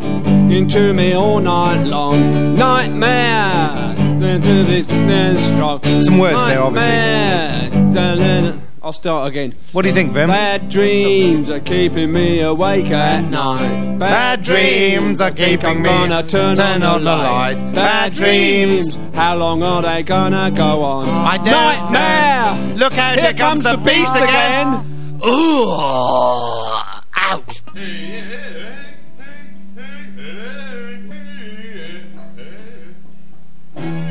into me all night long. Nightmare into this, this strong. Some words there, obviously. Nightmare. I'll start again. What do you think, Vim? Bad dreams are keeping me awake at night. Bad dreams are keeping I'm me- gonna turn, turn on, on the the light. light. Bad Bad dreams. dreams. How long are they gonna go on? I don't Nightmare. know. Look out, Here here comes the beast again. Ooh, ouch. Hey, hey, hey, hey, hey, hey, hey, hey, hey, hey, hey, hey,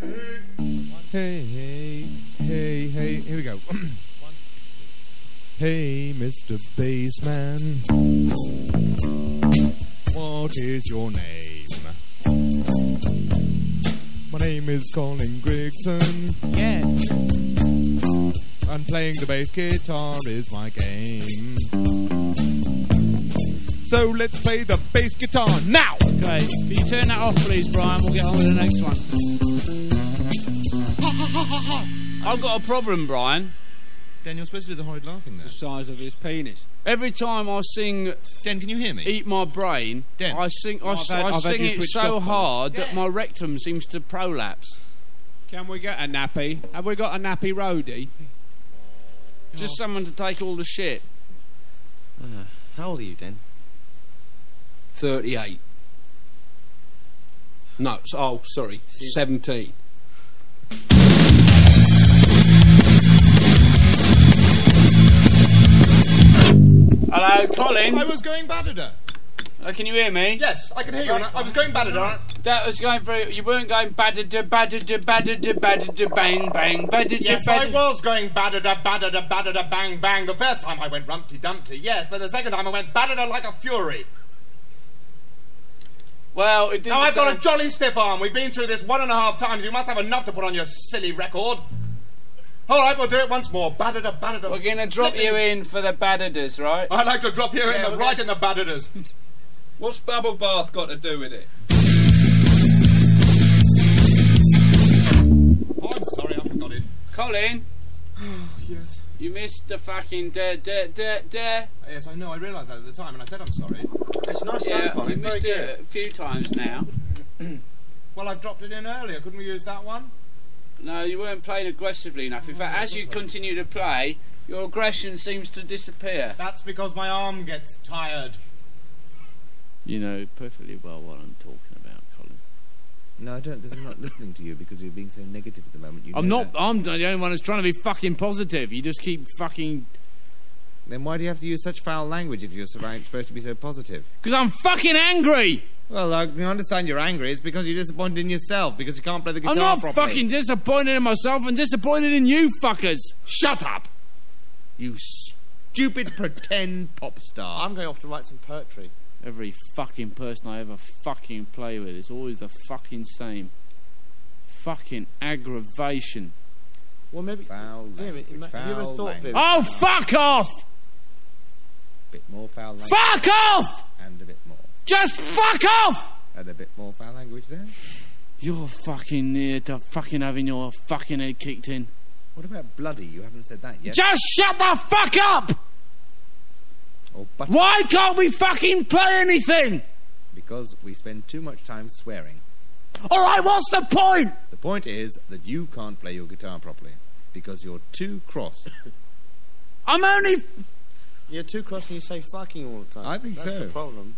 hey. Hey, hey, hey, hey. here we go. (clears throat) hey, Mr. Bassman. What is your name? My name is Colin Grigson. Yes. And playing the bass guitar is my game. So let's play the bass guitar now. Okay, can you turn that off, please, Brian, we'll get on with the next one. (laughs) I've got a problem, Brian. Dan, you're supposed to be the horrid laughing there. The size of his penis. Every time I sing... Dan, can you hear me? Eat My Brain, Dan. I sing, I, had, I sing it so hard that my rectum seems to prolapse. Can we get a nappy? Have we got a nappy roadie? Just someone to take all the shit. Uh, how old are you, Dan? 38. No, oh, sorry, 17. Hello, Colin. I was going Badada. Uh, oh, can you hear me? Yes, I can hear you. I, I was going Badada. That was going very. You weren't going Badada, Badada, Badada, Badada, bang, bang, Badada. Yes. I was going Badada, Badada, Badada, bang, bang. The first time I went Rumpty Dumpty, yes, but the second time I went Badada like a fury. Well, it didn't. Now I've got a jolly stiff arm. We've been through this one and a half times. You must have enough to put on your silly record. All right, we'll do it once more. Badada, badada. We're going to drop you in for the badadas, right? I'd like to drop you in Yeah, the we're right in the badadas. (laughs) What's bubble bath got to do with it? Oh, I'm sorry, I forgot it. Colin. (sighs) (sighs) (sighs) you missed the fucking da da da da. Yes, I know. I realised that at the time, and I said I'm sorry. It's a nice Yeah, song, Colin. you Very missed good. it a few times now. (clears throat) Well, I've dropped it in earlier. Couldn't we use that one? No, you weren't playing aggressively enough. In oh, fact, as you continue to play, your aggression seems to disappear. That's because my arm gets tired. You know perfectly well what I'm talking about, Colin. No, I don't, because I'm not listening to you because you're being so negative at the moment. You I'm not. that. I'm the only one that's trying to be fucking positive. You just keep fucking. Then why do you have to use such foul language if you're supposed to be so positive? Because I'm fucking angry. Well, I can understand you're angry. It's because you're disappointed in yourself because you can't play the guitar I'm not properly. fucking disappointed in myself and disappointed in you fuckers. Shut up! You stupid pretend pop star. I'm going off to write some poetry. Every fucking person I ever fucking play with is always the fucking same. Fucking aggravation. Well, maybe. Foul language, have foul you ever thought, language. Oh, fuck off! bit more foul language. Fuck off! And a bit more. Just fuck off! And a bit more foul language there. You're fucking near to fucking having your fucking head kicked in. What about bloody? You haven't said that yet. Just shut the fuck up! Or but Why can't we fucking play anything? because we spend too much time swearing. Alright, what's the point? The point is that you can't play your guitar properly because you're too cross. (laughs) I'm only. You're too cross and you say fucking all the time. I think so. That's so. the problem.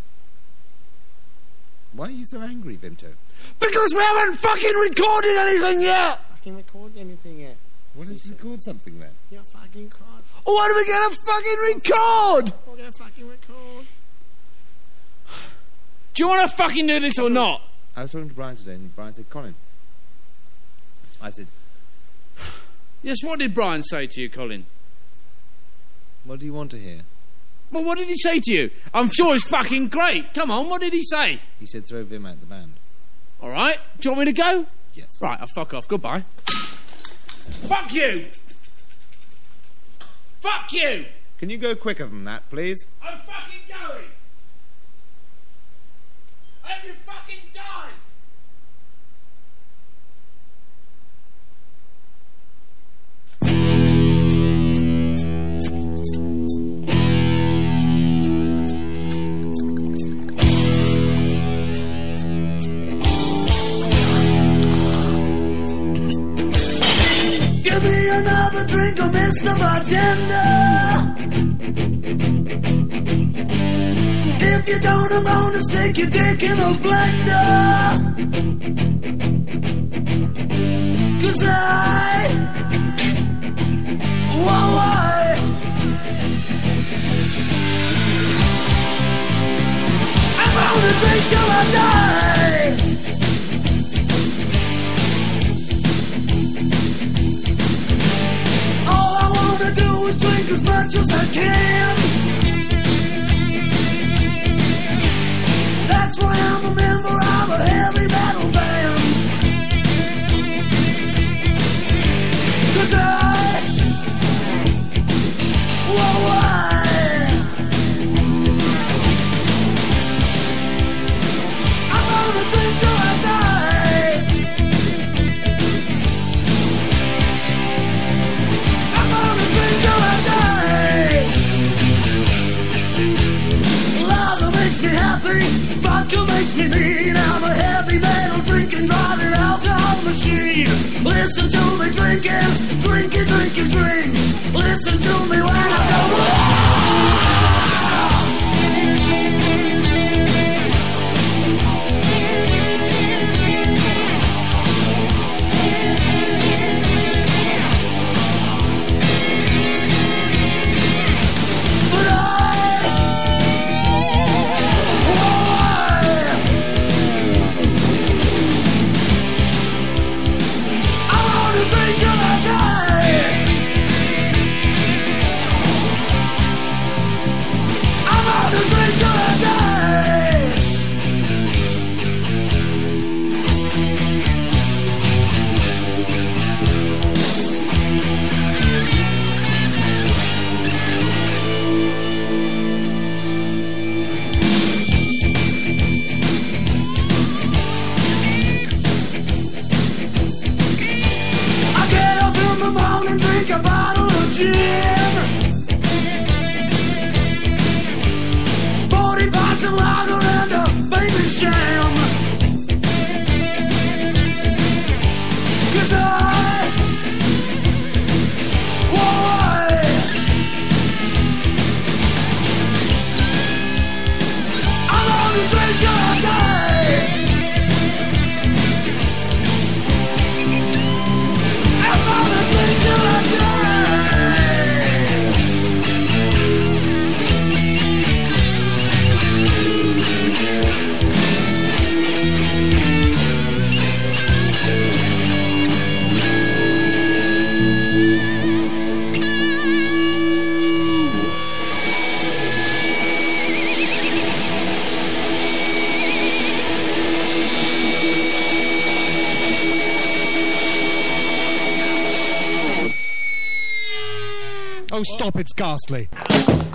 Why are you so angry, Vimto? Because we haven't fucking recorded anything yet! Fucking record anything yet? What What is record something then? You're fucking cross. What are we gonna fucking record? We're gonna fucking record. Do you wanna fucking do this or not? I was talking to Brian today, and Brian said, "Colin." I said, Yes, what did Brian say to you, Colin? "What do you want to hear?" Well, what did he say to you? I'm sure it's fucking great. Come on, what did he say? He said, "Throw Vim out the band." All right, do you want me to go? Yes. Right, I'll fuck off. Goodbye. Fuck you! Fuck you! Can you go quicker than that, please? I'm fucking going! I hope you fucking die! Stop.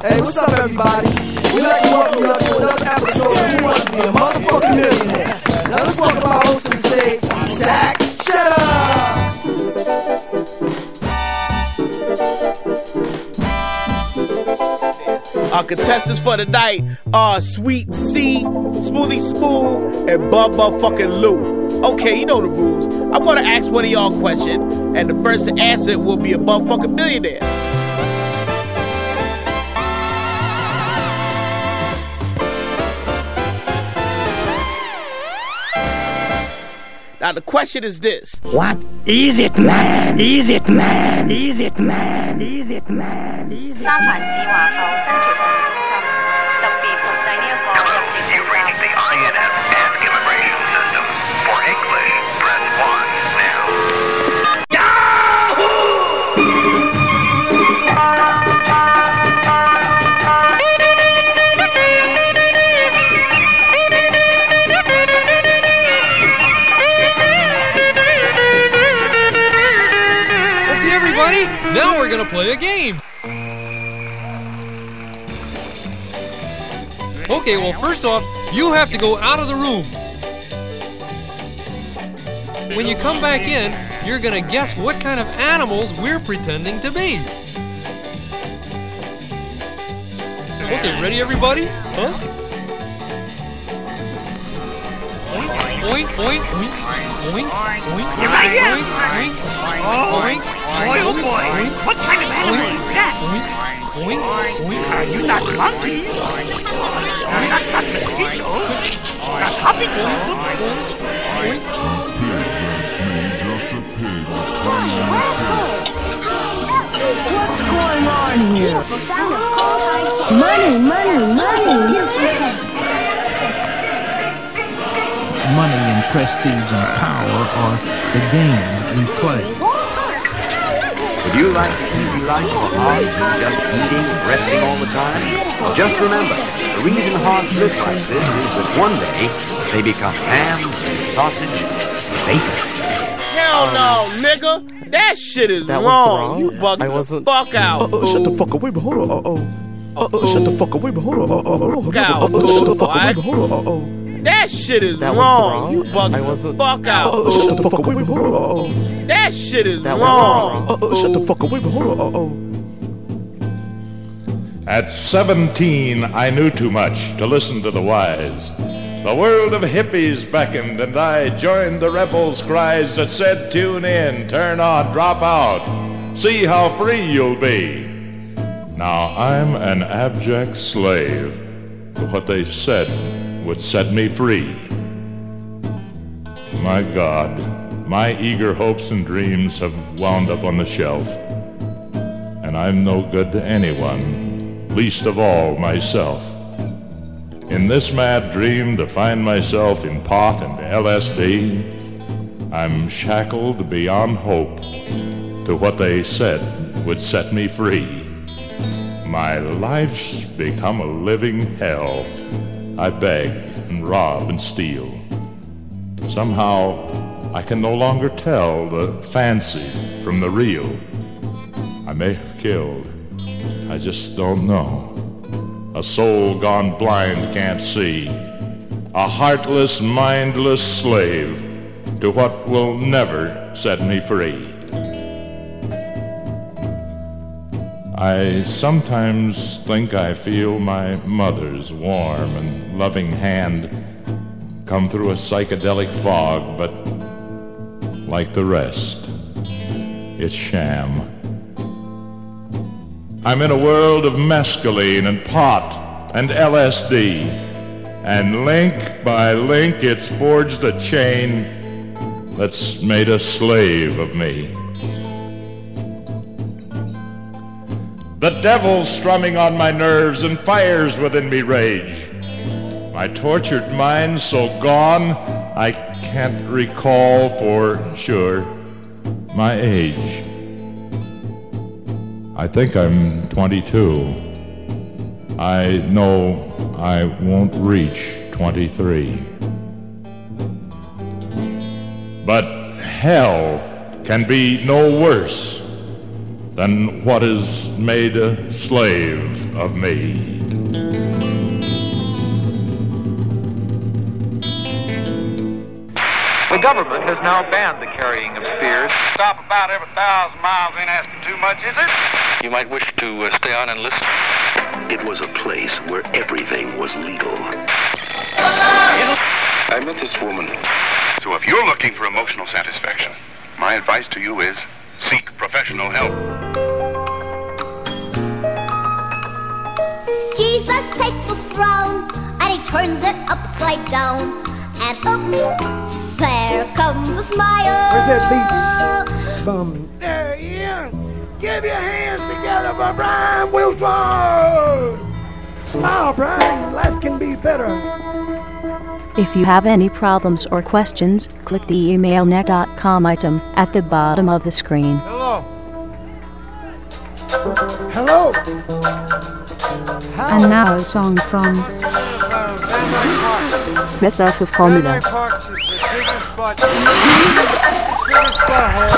Hey, what's up, everybody? We'd like to welcome you to another episode of Who Wants to Be a Motherfucking Millionaire. Now let's welcome our host to the stage, Zach Cheddar. Our contestants for the night are Sweet C, Smoothie Smooth, and Bubba fucking Lou. Okay, you know the rules. I'm gonna ask one of y'all a question, and the first to answer it will be a motherfucking millionaire. Now the question is this. What is it, man? Is it, man? Is it, man? Is it, man? Is it 三 gonna play a game. Okay, well, first off, you have to go out of the room. When you come back in, you're gonna guess what kind of animals we're pretending to be. Okay, ready, everybody? Huh? Oink, oink, oink, oink, oink, You're right here. oink, oink, Oh, oink, boy, oh boy. What kind of animal is that? Oink, oink, Are you not monkeys? Are not, not mosquitoes? Not hopping What's going on here? Money, money, money. Money and prestige and power are the game we play. Would you like an easy life for hogs and just eating, resting all the time? Well, just remember, the reason hogs live like this is that one day they become hams, sausage, bacon. Hell no, nigga. That shit is That wrong. wrong. You bugged I wasn't- fuck out. Uh, uh, shut the fuck up. Wait, but hold on. Uh oh. Uh, uh, shut the fuck up. Wait, but hold on. Uh, hold on. Fuck out, uh, shut the fuck up. boy. Wait, but hold on. Uh oh. That shit is That wrong. wrong. You bugged I wasn't- fuck Uh, out. uh, shut the fuck up. Wait, hold on. Oh. That shit is That was wrong. Uh, uh, shut the fuck up. Wait, hold on. Uh oh. At 17, I knew too much to listen to the wise. The world of hippies beckoned, and I joined the rebels' cries that said, Tune in, turn on, drop out, see how free you'll be. Now I'm an abject slave to what they said would set me free. My God, my eager hopes and dreams have wound up on the shelf, and I'm no good to anyone, least of all myself. In this mad dream to find myself in pot and LSD, I'm shackled beyond hope to what they said would set me free. My life's become a living hell. I beg and rob and steal. Somehow I can no longer tell the fancy from the real. I may have killed, I just don't know. A soul gone blind can't see. A heartless, mindless slave to what will never set me free. I sometimes think I feel my mother's warm and loving hand come through a psychedelic fog, but like the rest, it's sham. I'm in a world of mescaline and pot and LSD, and link by link it's forged a chain that's made a slave of me. The devil's strumming on my nerves and fires within me rage. My tortured mind so gone I can't recall for sure my age. I think I'm 22. I know I won't reach 23. But hell can be no worse than what is made a slave of me. The government has now banned the carrying of spears. Stop about every thousand miles ain't asking too much, is it? You might wish to uh, stay on and listen. It was a place where everything was legal. I met this woman. So if you're looking for emotional satisfaction, my advice to you is seek professional help. Jesus takes a throne and he turns it upside down. And oops, there comes a smile. Where's that beach bum? There, Ian. Give your hands together for Brian Wilson. Smile, Brian. Life can be better. If you have any problems or questions, click the emailnet.com item at the bottom of the screen. Hello. Hello. And now a song from for Formula. Música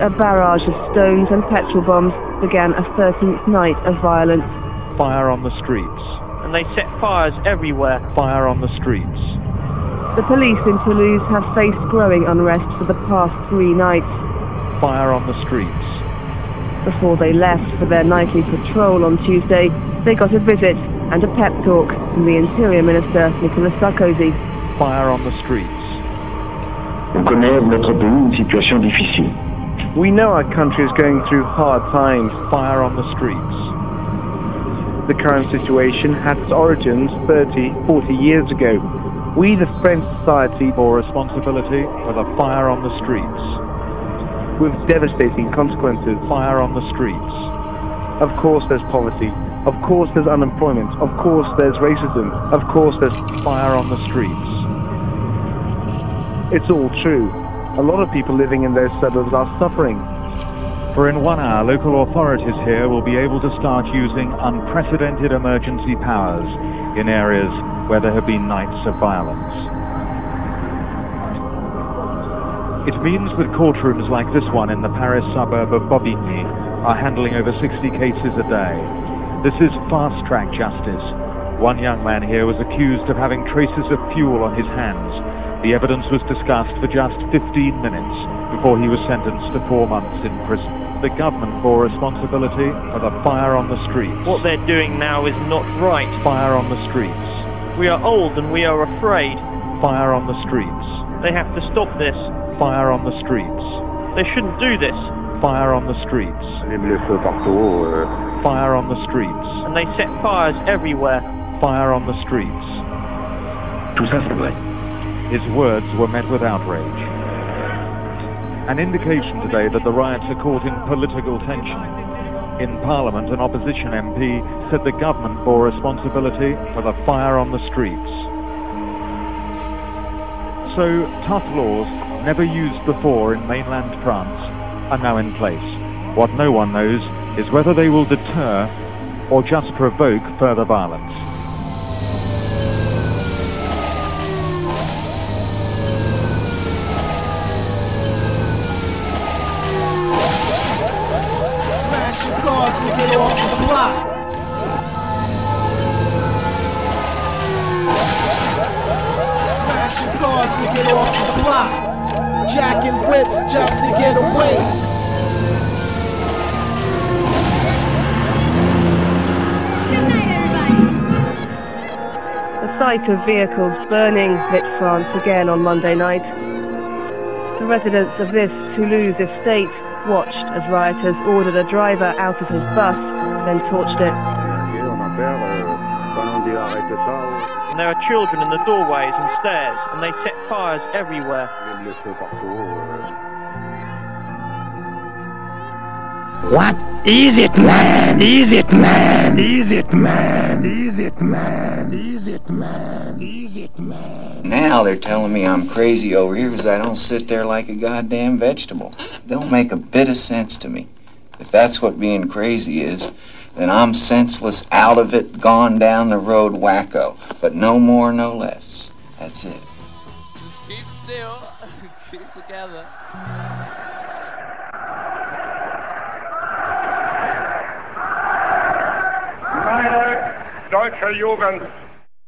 a barrage of stones and petrol bombs began a 13th night of violence. Fire on the streets. And they set fires everywhere. Fire on the streets. The police in Toulouse have faced growing unrest for the past three nights. Fire on the streets. Before they left for their nightly patrol on Tuesday, they got a visit and a pep talk from the Interior Minister, Nicolas Sarkozy. Fire on the streets. On connaît notre pays une situation difficile. We know our country is going through hard times. Fire on the streets. The current situation had its origins 30, 40 years ago. We, the French society, bore responsibility for the fire on the streets. With devastating consequences. Fire on the streets. Of course there's poverty. Of course there's unemployment. Of course there's racism. Of course there's fire on the streets. It's all true. A lot of people living in those suburbs are suffering. For in one hour, local authorities here will be able to start using unprecedented emergency powers in areas where there have been nights of violence. It means that courtrooms like this one in the Paris suburb of Bobigny are handling over 60 cases a day. This is fast-track justice. One young man here was accused of having traces of fuel on his hands the evidence was discussed for just 15 minutes before he was sentenced to four months in prison the government bore responsibility for the fire on the streets. What they're doing now is not right. Fire on the streets. We are old and we are afraid. Fire on the streets. They have to stop this. Fire on the streets. They shouldn't do this. Fire on the streets. Fire on the streets. And they set fires everywhere. Fire on the streets. Tout ça, c'est vrai. His words were met with outrage. An indication today that the riots are caught in political tension. In Parliament, an opposition MP said the government bore responsibility for the fire on the streets. So tough laws never used before in mainland France are now in place. What no one knows is whether they will deter or just provoke further violence. the block. Smashing cars to get off the block. Jacking just to get away. The sight of vehicles burning hit France again on Monday night. The residents of this Toulouse estate watched as rioters ordered a driver out of his bus, then torched it. There are children in the doorways and stairs, and they set fires everywhere. What is it, man? Is it, man? Is it, man? Is it, man? Is it, man? Is it, man? Now they're telling me I'm crazy over here because I don't sit there like a goddamn vegetable. Don't make a bit of sense to me. If that's what being crazy is, then I'm senseless, out of it, gone down the road, wacko. But no more, no less. That's it. Just keep still.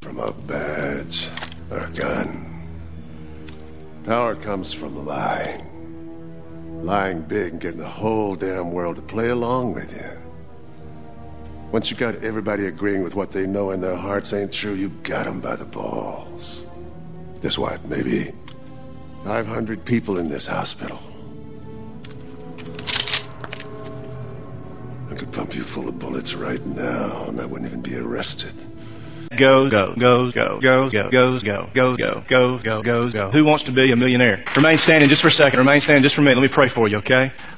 From a badge or a gun. Power comes from lying. Lying big and getting the whole damn world to play along with you. Once you got everybody agreeing with what they know in their hearts ain't true, you got 'em by the balls. There's what, maybe 500 people in this hospital. I could pump you full of bullets right now, and I wouldn't even be arrested goes, go, goes, go, goes, go, goes, go, goes, go, goes, go, goes, go. Who wants to be a millionaire? Remain standing just for a second. Remain standing just for a minute. Let me pray for you, okay?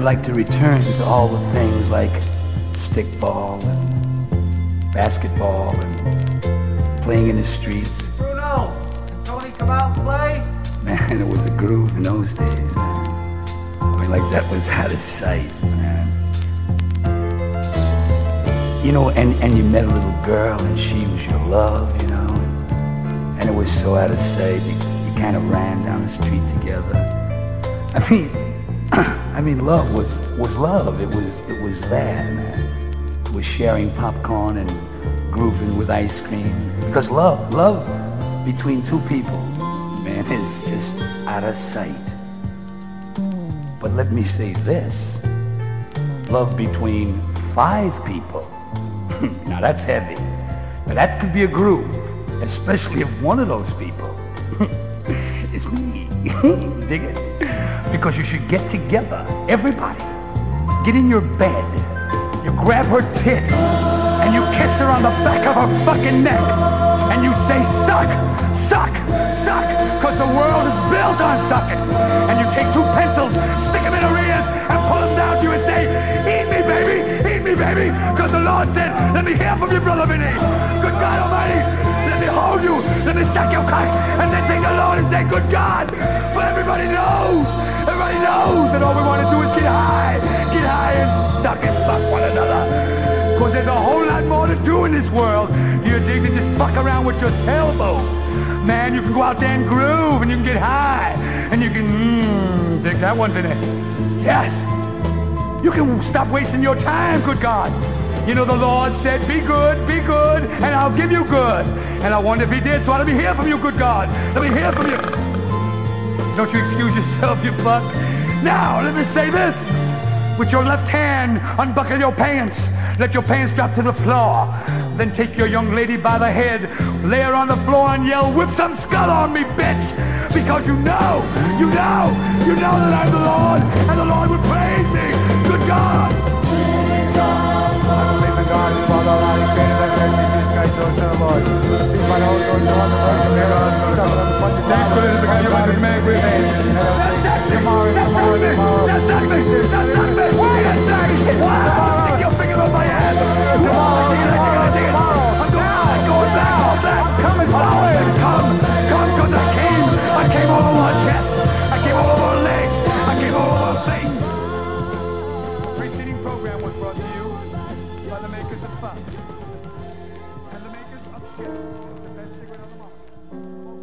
I'd like to return to all the things like stickball and basketball and playing in the streets. Bruno, can Tony come out and play? Man, it was a groove in those days, man. I mean, like that was out of sight, man. You know, and, and you met a little girl and she was your love, you know, and, and it was so out of sight. You, you kind of ran down the street together. I mean, I mean, love was was love. It was it was that, man. It was sharing popcorn and grooving with ice cream. Because love, love between two people, man, is just out of sight. But let me say this love between five people. (laughs) now that's heavy. Now that could be a groove, especially if one of those people (laughs) is me. (laughs) Dig it? Because you should get together, everybody. Get in your bed. You grab her tit and you kiss her on the back of her fucking neck. And you say, suck, suck, suck, because the world is built on sucking. And you take two pencils, stick them in her ears, and pull them down to you and say, eat me, baby, eat me, baby, because the Lord said, let me hear from you, brother Vinny. Good God Almighty, let me hold you, let me suck your cock, and then take the Lord and say, good God, for everybody knows, everybody knows and suck and fuck one another. Cause there's a whole lot more to do in this world. You dig to just fuck around with your sailboat. Man, you can go out there and groove and you can get high. And you can, mmm, dig that one, Vinny. Yes. You can stop wasting your time, good God. You know, the Lord said, be good, be good, and I'll give you good. And I wonder if he did, so let me hear from you, good God. Let me hear from you. Don't you excuse yourself, you fuck. Now, let me say this. With your left hand, unbuckle your pants. Let your pants drop to the floor. Then take your young lady by the head, lay her on the floor and yell, whip some skull on me, bitch! Because you know, you know, you know that I'm the Lord, and the Lord will praise me. Good God! I believe in God, the Father, Almighty, creator of everything, Jesus Christ, our Son, Lord. Receive my Holy Ghost, the one that works in there, and the the Thanks for this, because you are the man with me. Suck me! Suck me!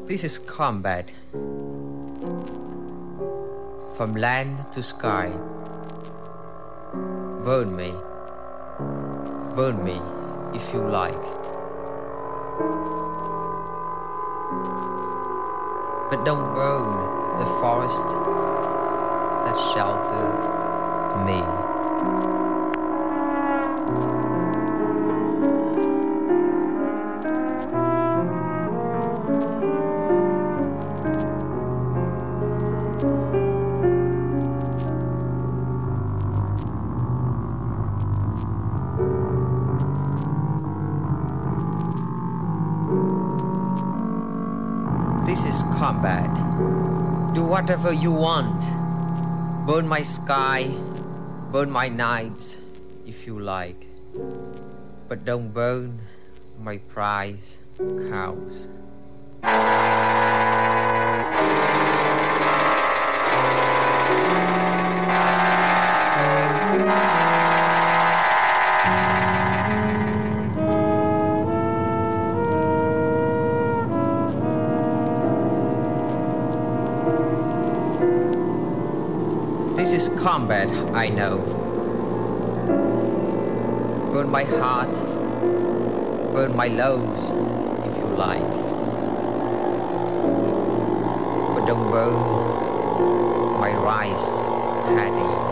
This is combat. From land to sky. Burn me. Burn me if you like. But don't burn the forest that sheltered me. Whatever you want. Burn my sky, burn my nights, if you like. But don't burn my prize cows. (laughs) combat, I know. Burn my heart, burn my loaves, if you like. But don't burn my rice paddies.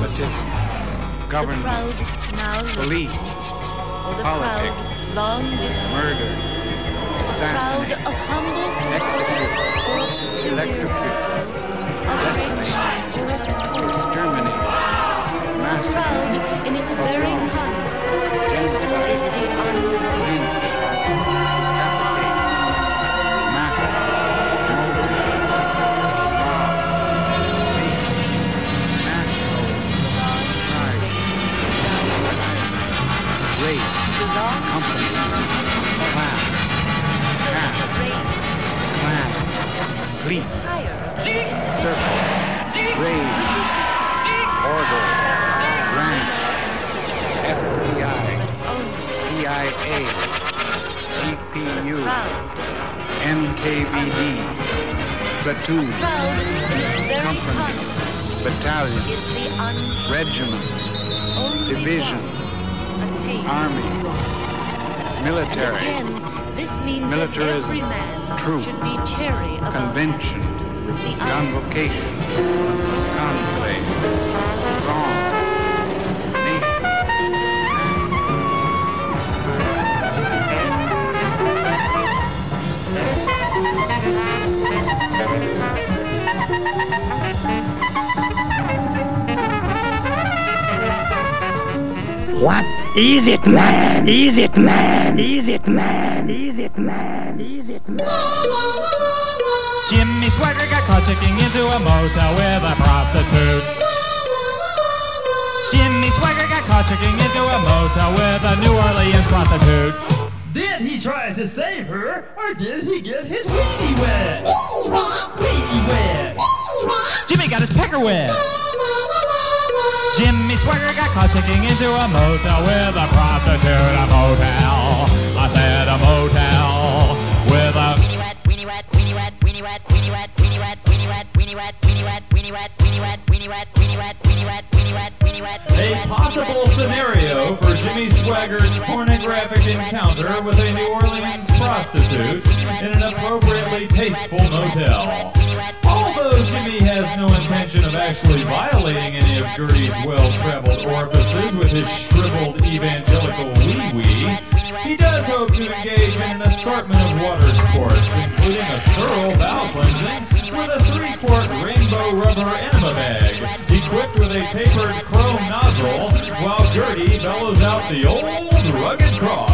nepotism, government, police, politics, murder, assassinate, execute, electrocute, decimate, exterminate, massacre, in its very genocide, company, class, caste, clan, circle, grade, order, rank, FBI, CIA, GPU, NKVD, platoon, company, battalion, regiment, division, army, military, Again, this means militarism, that every man troop, should be cherry above convention, with the convocation, conclave, throng, What is it, man? Is it, man? Is it, man? Is it, man? Is it, man? Jimmy Swaggart got caught checking into a motel with a prostitute. Jimmy Swaggart got caught checking into a motel with a New Orleans prostitute. Did he try to save her, or did he get his weenie wet? Weenie wet. Jimmy got his pecker wet. Jimmy Swaggart got caught checking into a motel with a prostitute. A motel. I said a motel with a. Weenie wet, weenie wet, weenie wet, weenie wet, weenie wet, weenie wet, weenie wet, weenie wet, weenie wet, weenie wet, weenie A possible scenario for Jimmy Swaggart's pornographic encounter with a New Orleans prostitute in an appropriately tasteful motel. Although Jimmy has no intention of actually violating any of Gertie's well-traveled orifices with his shriveled evangelical wee-wee, he does hope to engage in an assortment of water sports, including a thorough bowel cleansing with a three-quart rainbow rubber enema bag, equipped with a tapered chrome nozzle, while Gertie bellows out the old rugged cross.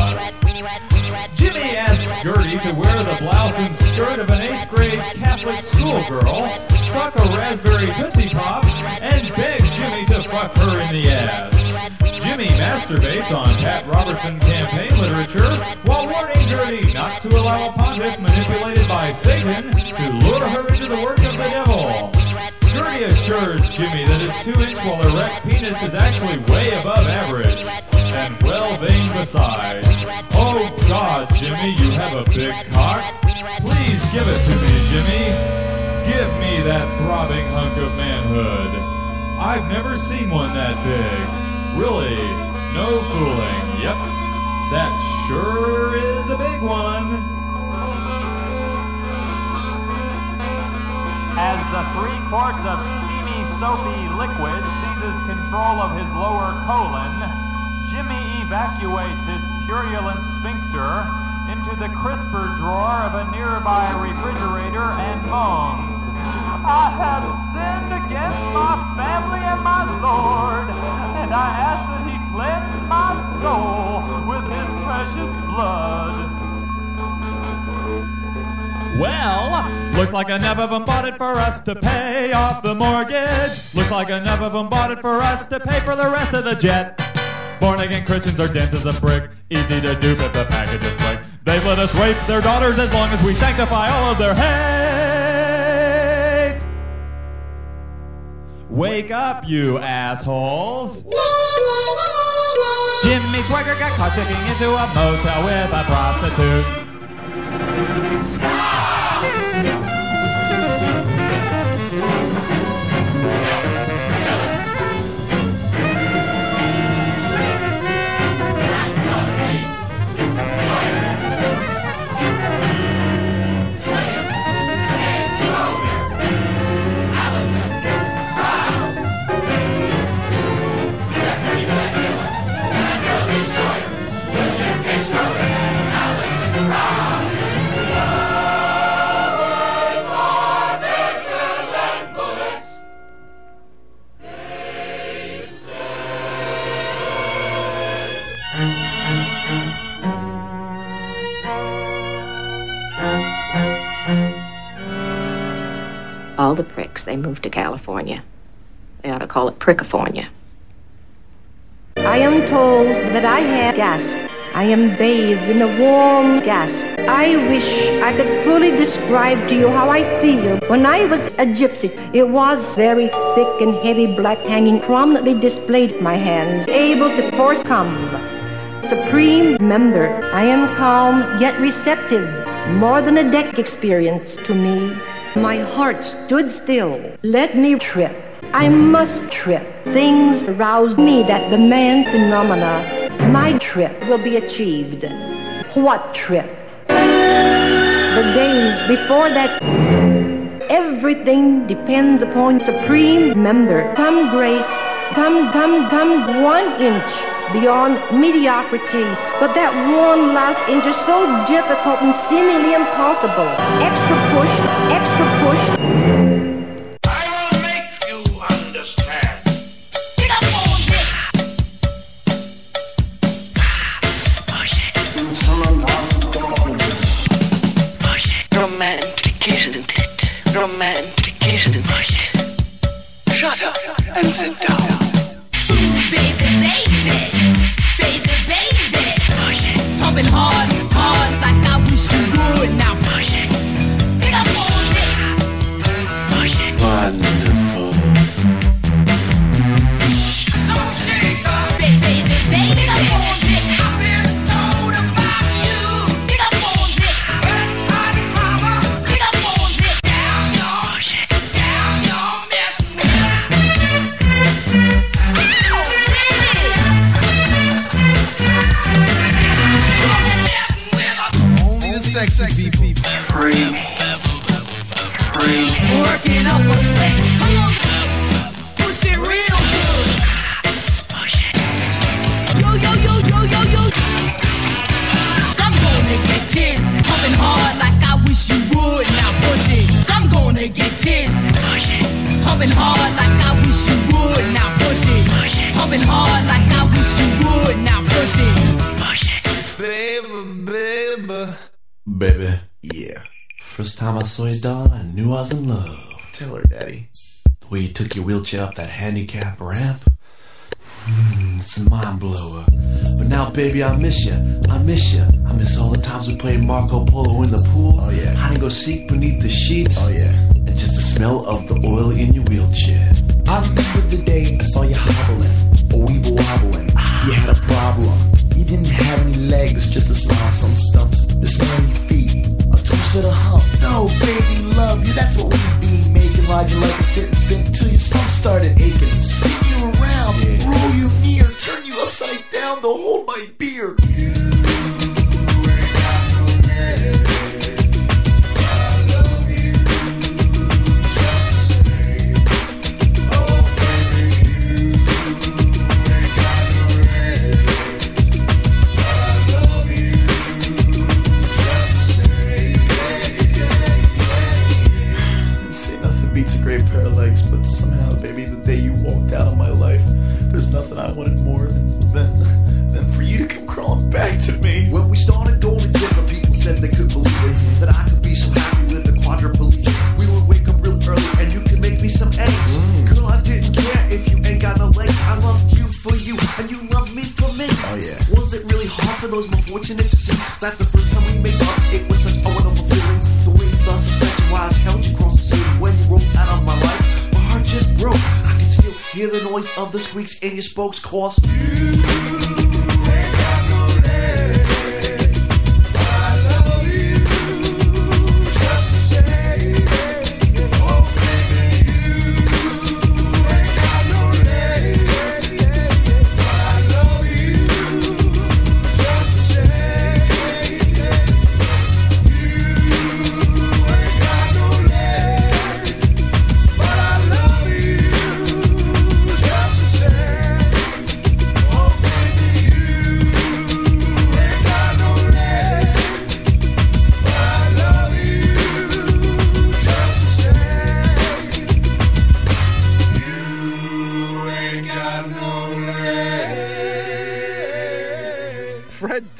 Gertie to wear the blouse and skirt of an 8th grade Catholic schoolgirl, suck a raspberry Tootsie Pop, and beg Jimmy to fuck her in the ass. Jimmy masturbates on Pat Robertson campaign literature while warning Gertie not to allow a pontiff manipulated by Satan to lure her into the work of the devil. Gertie assures Jimmy that his two-inch while erect penis is actually way above average, and well veined besides. Oh God, Jimmy, you have a big cock. Please give it to me, Jimmy. Give me that throbbing hunk of manhood. I've never seen one that big. Really, no fooling. Yep, that sure is a big one. The three quarts of steamy, soapy liquid seizes control of his lower colon, Jimmy evacuates his purulent sphincter into the crisper drawer of a nearby refrigerator and moans. I have sinned against my family and my Lord, and I ask that he cleanse my soul with his precious blood. Well, looks like enough of them bought it for us to pay off the mortgage. Looks like enough of them bought it for us to pay for the rest of the jet. Born again Christians are dense as a brick, easy to dupe if the package is slick. They've let us rape their daughters as long as we sanctify all of their hate. Wake up, you assholes. Jimmy Swaggart got caught checking into a motel with a prostitute. Pricks, they moved to California. They ought to call it Prickifornia. I am told that I have gasp. I am bathed in a warm gasp. I wish I could fully describe to you how I feel. When I was a gypsy, it was very thick and heavy black hanging prominently displayed in my hands, able to force come. Supreme member, I am calm yet receptive. More than a deck experience to me. My heart stood still. Let me trip. I must trip. Things aroused me that the man phenomena. My trip will be achieved. What trip? The days before that. Everything depends upon supreme member. Come great. Come, come, come one inch beyond mediocrity. But that one last inch is so difficult and seemingly impossible. Extra push, extra push. Romantic, isn't it? Romantic, isn't it? Shut up and sit down. Pumping hard, hard like I wish you would. Now push it. Get up on it. Push it. Wonderful. Sexy people. Free. Free. Working up a sweat. Come on. Push it real good. Yo, yo, yo, yo, yo, yo. I'm gonna get pissed. Pumping hard like I wish you would. Now push it. I'm gonna get pissed. Push it. Pumping hard like I wish you would. Now push it. Push it. Pumping hard like I wish you would. Now push it. Push it. Baby, baby. Baby. Yeah. First time I saw you, darling, I knew I was in love. Tell her, Daddy. The way you took your wheelchair up that handicap ramp. Mm, it's a mind blower. But now, baby, I miss you. I miss you. I miss all the times we played Marco Polo in the pool. Oh, yeah. Hide and go seek beneath the sheets. Oh, yeah. And just the smell of the oil in your wheelchair. I remember the day I saw you hobbling, or we were wobbling. You had a problem. Legs, just a smile, some stumps, the smelly feet, a twist of the hump. No, baby, love you, that's what we be. Making ride you like a sit and spin till your stump started aching. Spin you around, roll you near, turn you upside down to hold my beer. Say for those more fortunate to see that the first time we made up, it was such a wonderful feeling? The way the suspension wires held you across the city when you rolled out of my life. My heart just broke. I can still hear the noise of the squeaks in your spokes cause Fred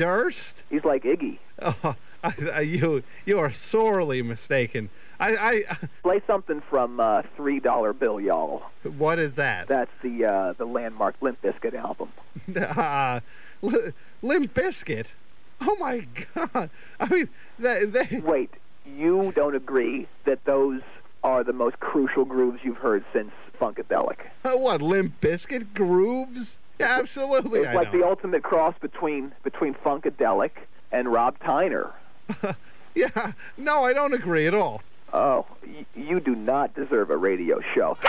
Durst? He's like Iggy. Oh, I, I, you you are sorely mistaken. I, I Play something from uh, Three Dollar Bill, y'all. what is that? That's the uh, the landmark Limp Bizkit album. (laughs) uh, L- Limp Bizkit. Oh my God! I mean, they, they Wait, you don't agree that those are the most crucial grooves you've heard since Funkadelic? Uh, what Limp Bizkit grooves? Yeah, (laughs) absolutely. It's I like know. the ultimate cross between between Funkadelic and Rob Tyner. (laughs) yeah, no, I don't agree at all. Oh, y- you do not deserve a radio show. (laughs)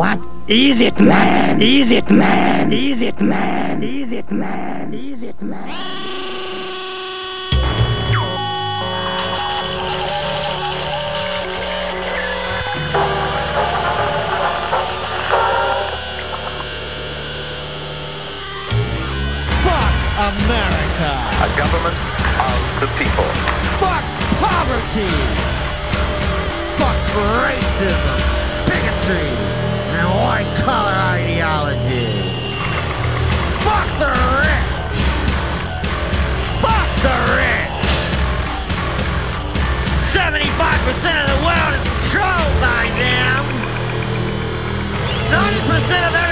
What is it, man? Is it, man? Is it, man? Is it, man? Is it, man? Fuck America. A government of the people. Fuck poverty. Fuck racism, bigotry, and white collar ideology. Fuck the rich. Fuck the rich. 75% of the world is controlled by them. 90% of everything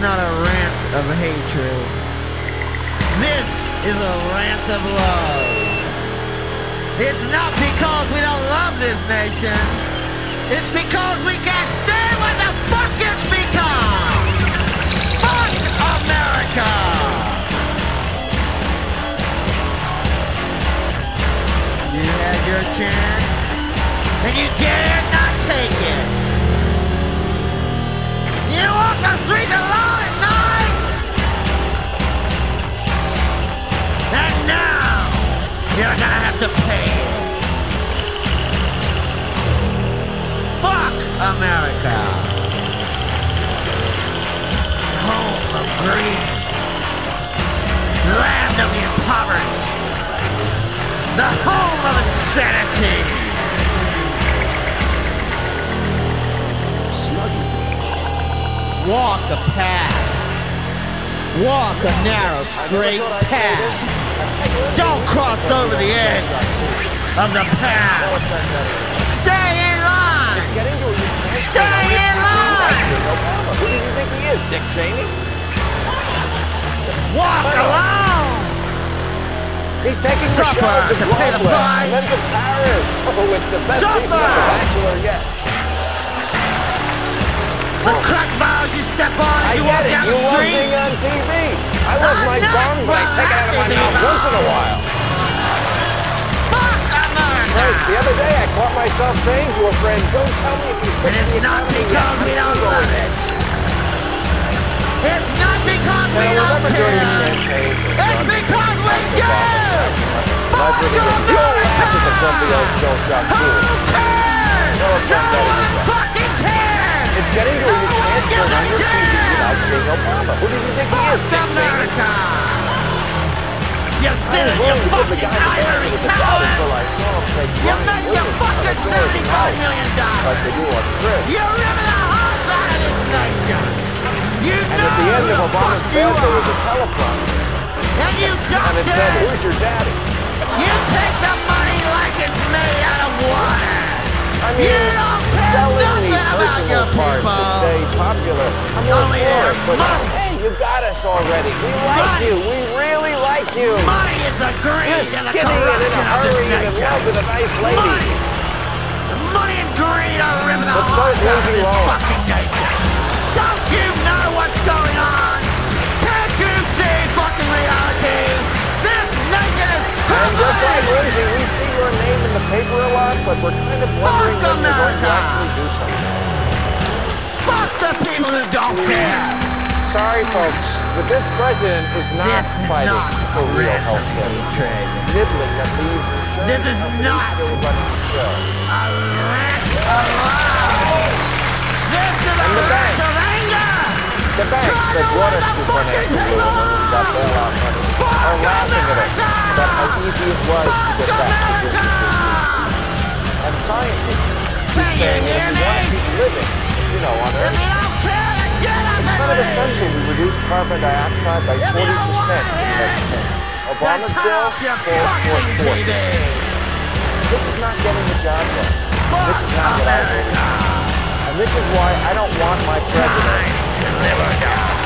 not a rant of hatred. This is a rant of love. It's not because we don't love this nation. It's because we can't stand what the fuck it's become. Fuck America. You had your chance, and you dare not take it. You walk the streets alone now you're gonna have to pay. Fuck America. Home of greed. Land of the impoverished. The home of insanity. Walk the path. Walk a narrow, straight path. Don't cross over the edge of the path. Stay in line. Stay in line. Who does he think he is, Dick Cheney? Walk alone. He's taking Supper Michelle to to pay the Brooklyn price. and then to Paris. Oh, it's the best Supper. The Bachelor yet. The crack bars you step on I you get it. You love street. being on TV. I love I'm my bum, but I take it out of my mouth once in a while. Fuck America. Grace, the other day I caught myself saying to a friend, don't tell me if And switch it's not because we don't love it. It's not because we don't care. It's because we do. and we all laughed at the grumpy old Joe Chuck too. No, out he was right. Fucking cares. It's getting to where you oh, can't turn on your TV without seeing Obama. Who does he think he is, Dick? America. You I was sit in willing your to give the fucking the ivory the tower. until I saw him take You make your fucking on a tour of his $75 house, million dollars. like they do on Crib. You're living the hard side of this nation. You And know at the end of Obama's bed, you there was a teleprompter, And you and it said, "Who's your daddy?" you take the money like it's made out of water. I mean, care selling the personal part to stay popular. I'm all Only for it, but money. hey, you got us already. We like Money. you. We really like you. Money is a greed You're skinny and in a corruption of this hurry and in love with a nice lady. Money. Money and greed are ripping But out of Lindsay Lohan. Don't you know what's going on? Can't you see fucking reality? Is And just like. Lindsay, we see your name in the paper a lot, but we're kind of wondering Fuck when you're going to actually do something. Fuck the people who don't care. Sorry, folks, but this president is not This is fighting not for real health care. Nibbling that leaves insurance This is not the. A rant of love. This is And a the banks. of anger. The banks that brought us to financial ruin and got bailout money are laughing at us about how easy it was to get back to business as usual. And scientists keep saying that if we want to keep living, you know, on Earth, it's kind of essential we reduce carbon dioxide by 40% in the next 10 years. Obama's bill falls for 4%. This is not getting the job done. This is not what I voted for. And this is why I don't want my president to this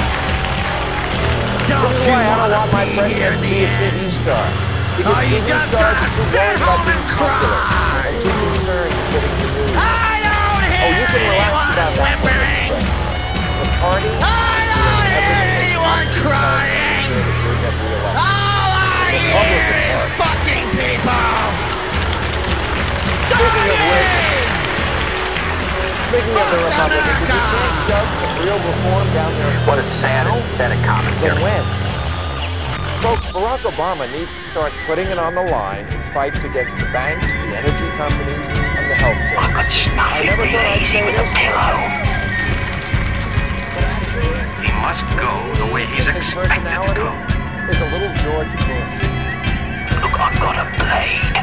is why I don't want my president to be a TV star. Because Oh, TV stars are too worried about being and popular and too concerned with getting the news. I don't hear Oh, you can relax about that one, whimpering. The party I don't hear anyone possibly can to crying. ensure that you'll get reelected. All I hear is fucking people. Speaking of which, speaking of the Republicans, if you can't shove some real reform down their What a sad pathetic commentary. then when? Folks, Barack Obama needs to start putting it on the line in fights against the banks, the energy companies, and the health care. I never thought I'd say this. But actually, He must go the way he's his expected to personality go. is a little George Bush. Look, I've got a blade.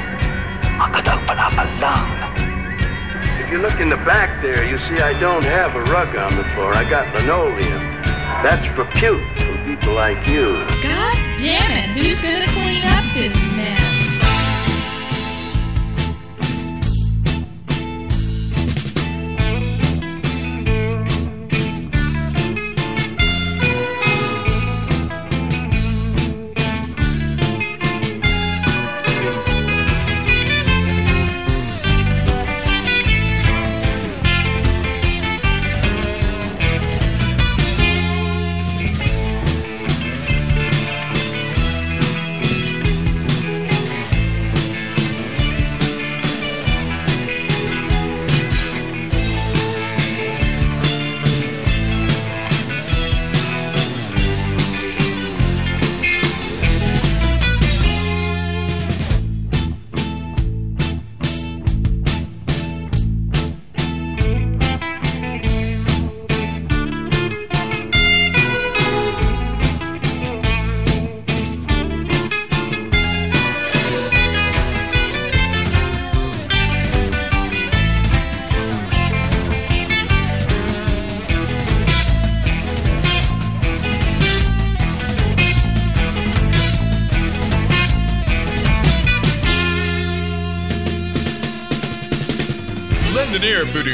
I could open up a lung. If you look in the back there, you see I don't have a rug on the floor. I got linoleum. That's for puke from people like you. God damn it, who's gonna clean up this mess?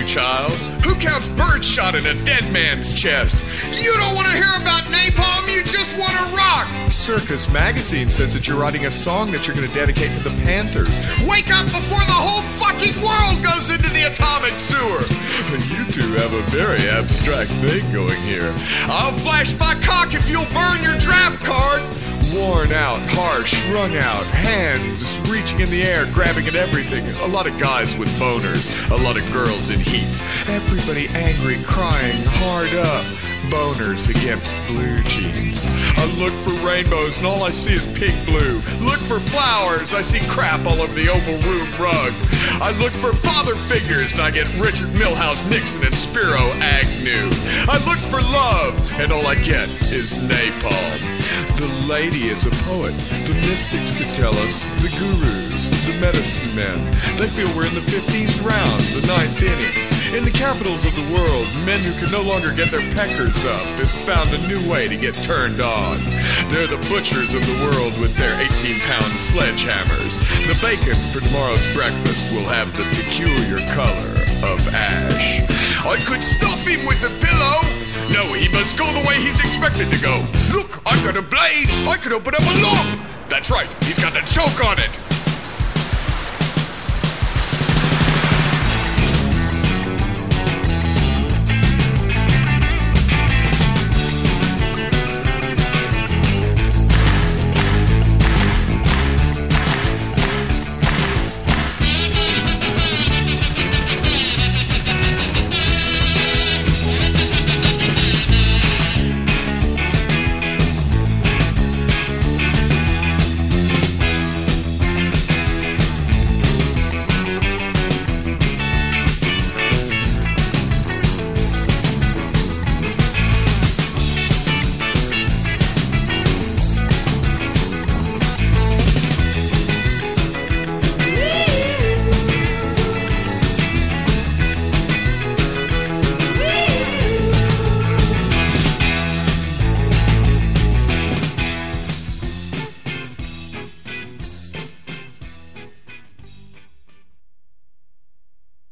Child. Who counts birdshot in a dead man's chest? You don't want to hear about napalm, you just want to rock? Circus Magazine says that you're writing a song that you're going to dedicate to the Panthers. Wake up before the whole fucking world goes into the atomic sewer. You two have a very abstract thing going here. I'll flash my cock if you'll burn your draft card. Worn out, harsh, wrung out, hands reaching in the air, grabbing at everything. A lot of guys with boners, a lot of girls in heat. Everybody angry, crying, hard up. Boners against blue jeans. I look for rainbows and all I see is pink blue. Look for flowers, I see crap all over the oval room rug. I look for father figures and I get Richard Milhous Nixon and Spiro Agnew. I look for love and all I get is napalm. The lady is a poet. The mystics could tell us. The gurus, the medicine men. They feel we're in the 15th round, the ninth inning. In the capitals of the world, men who can no longer get their peckers up have found a new way to get turned on. They're the butchers of the world with their 18 pound sledgehammers. The bacon for tomorrow's breakfast will have the peculiar color of ash. I could stuff him with a pillow. No, he must go the way he's expected to go. Look, I've got a blade. I could open up a lock. That's right, he's got the choke on it.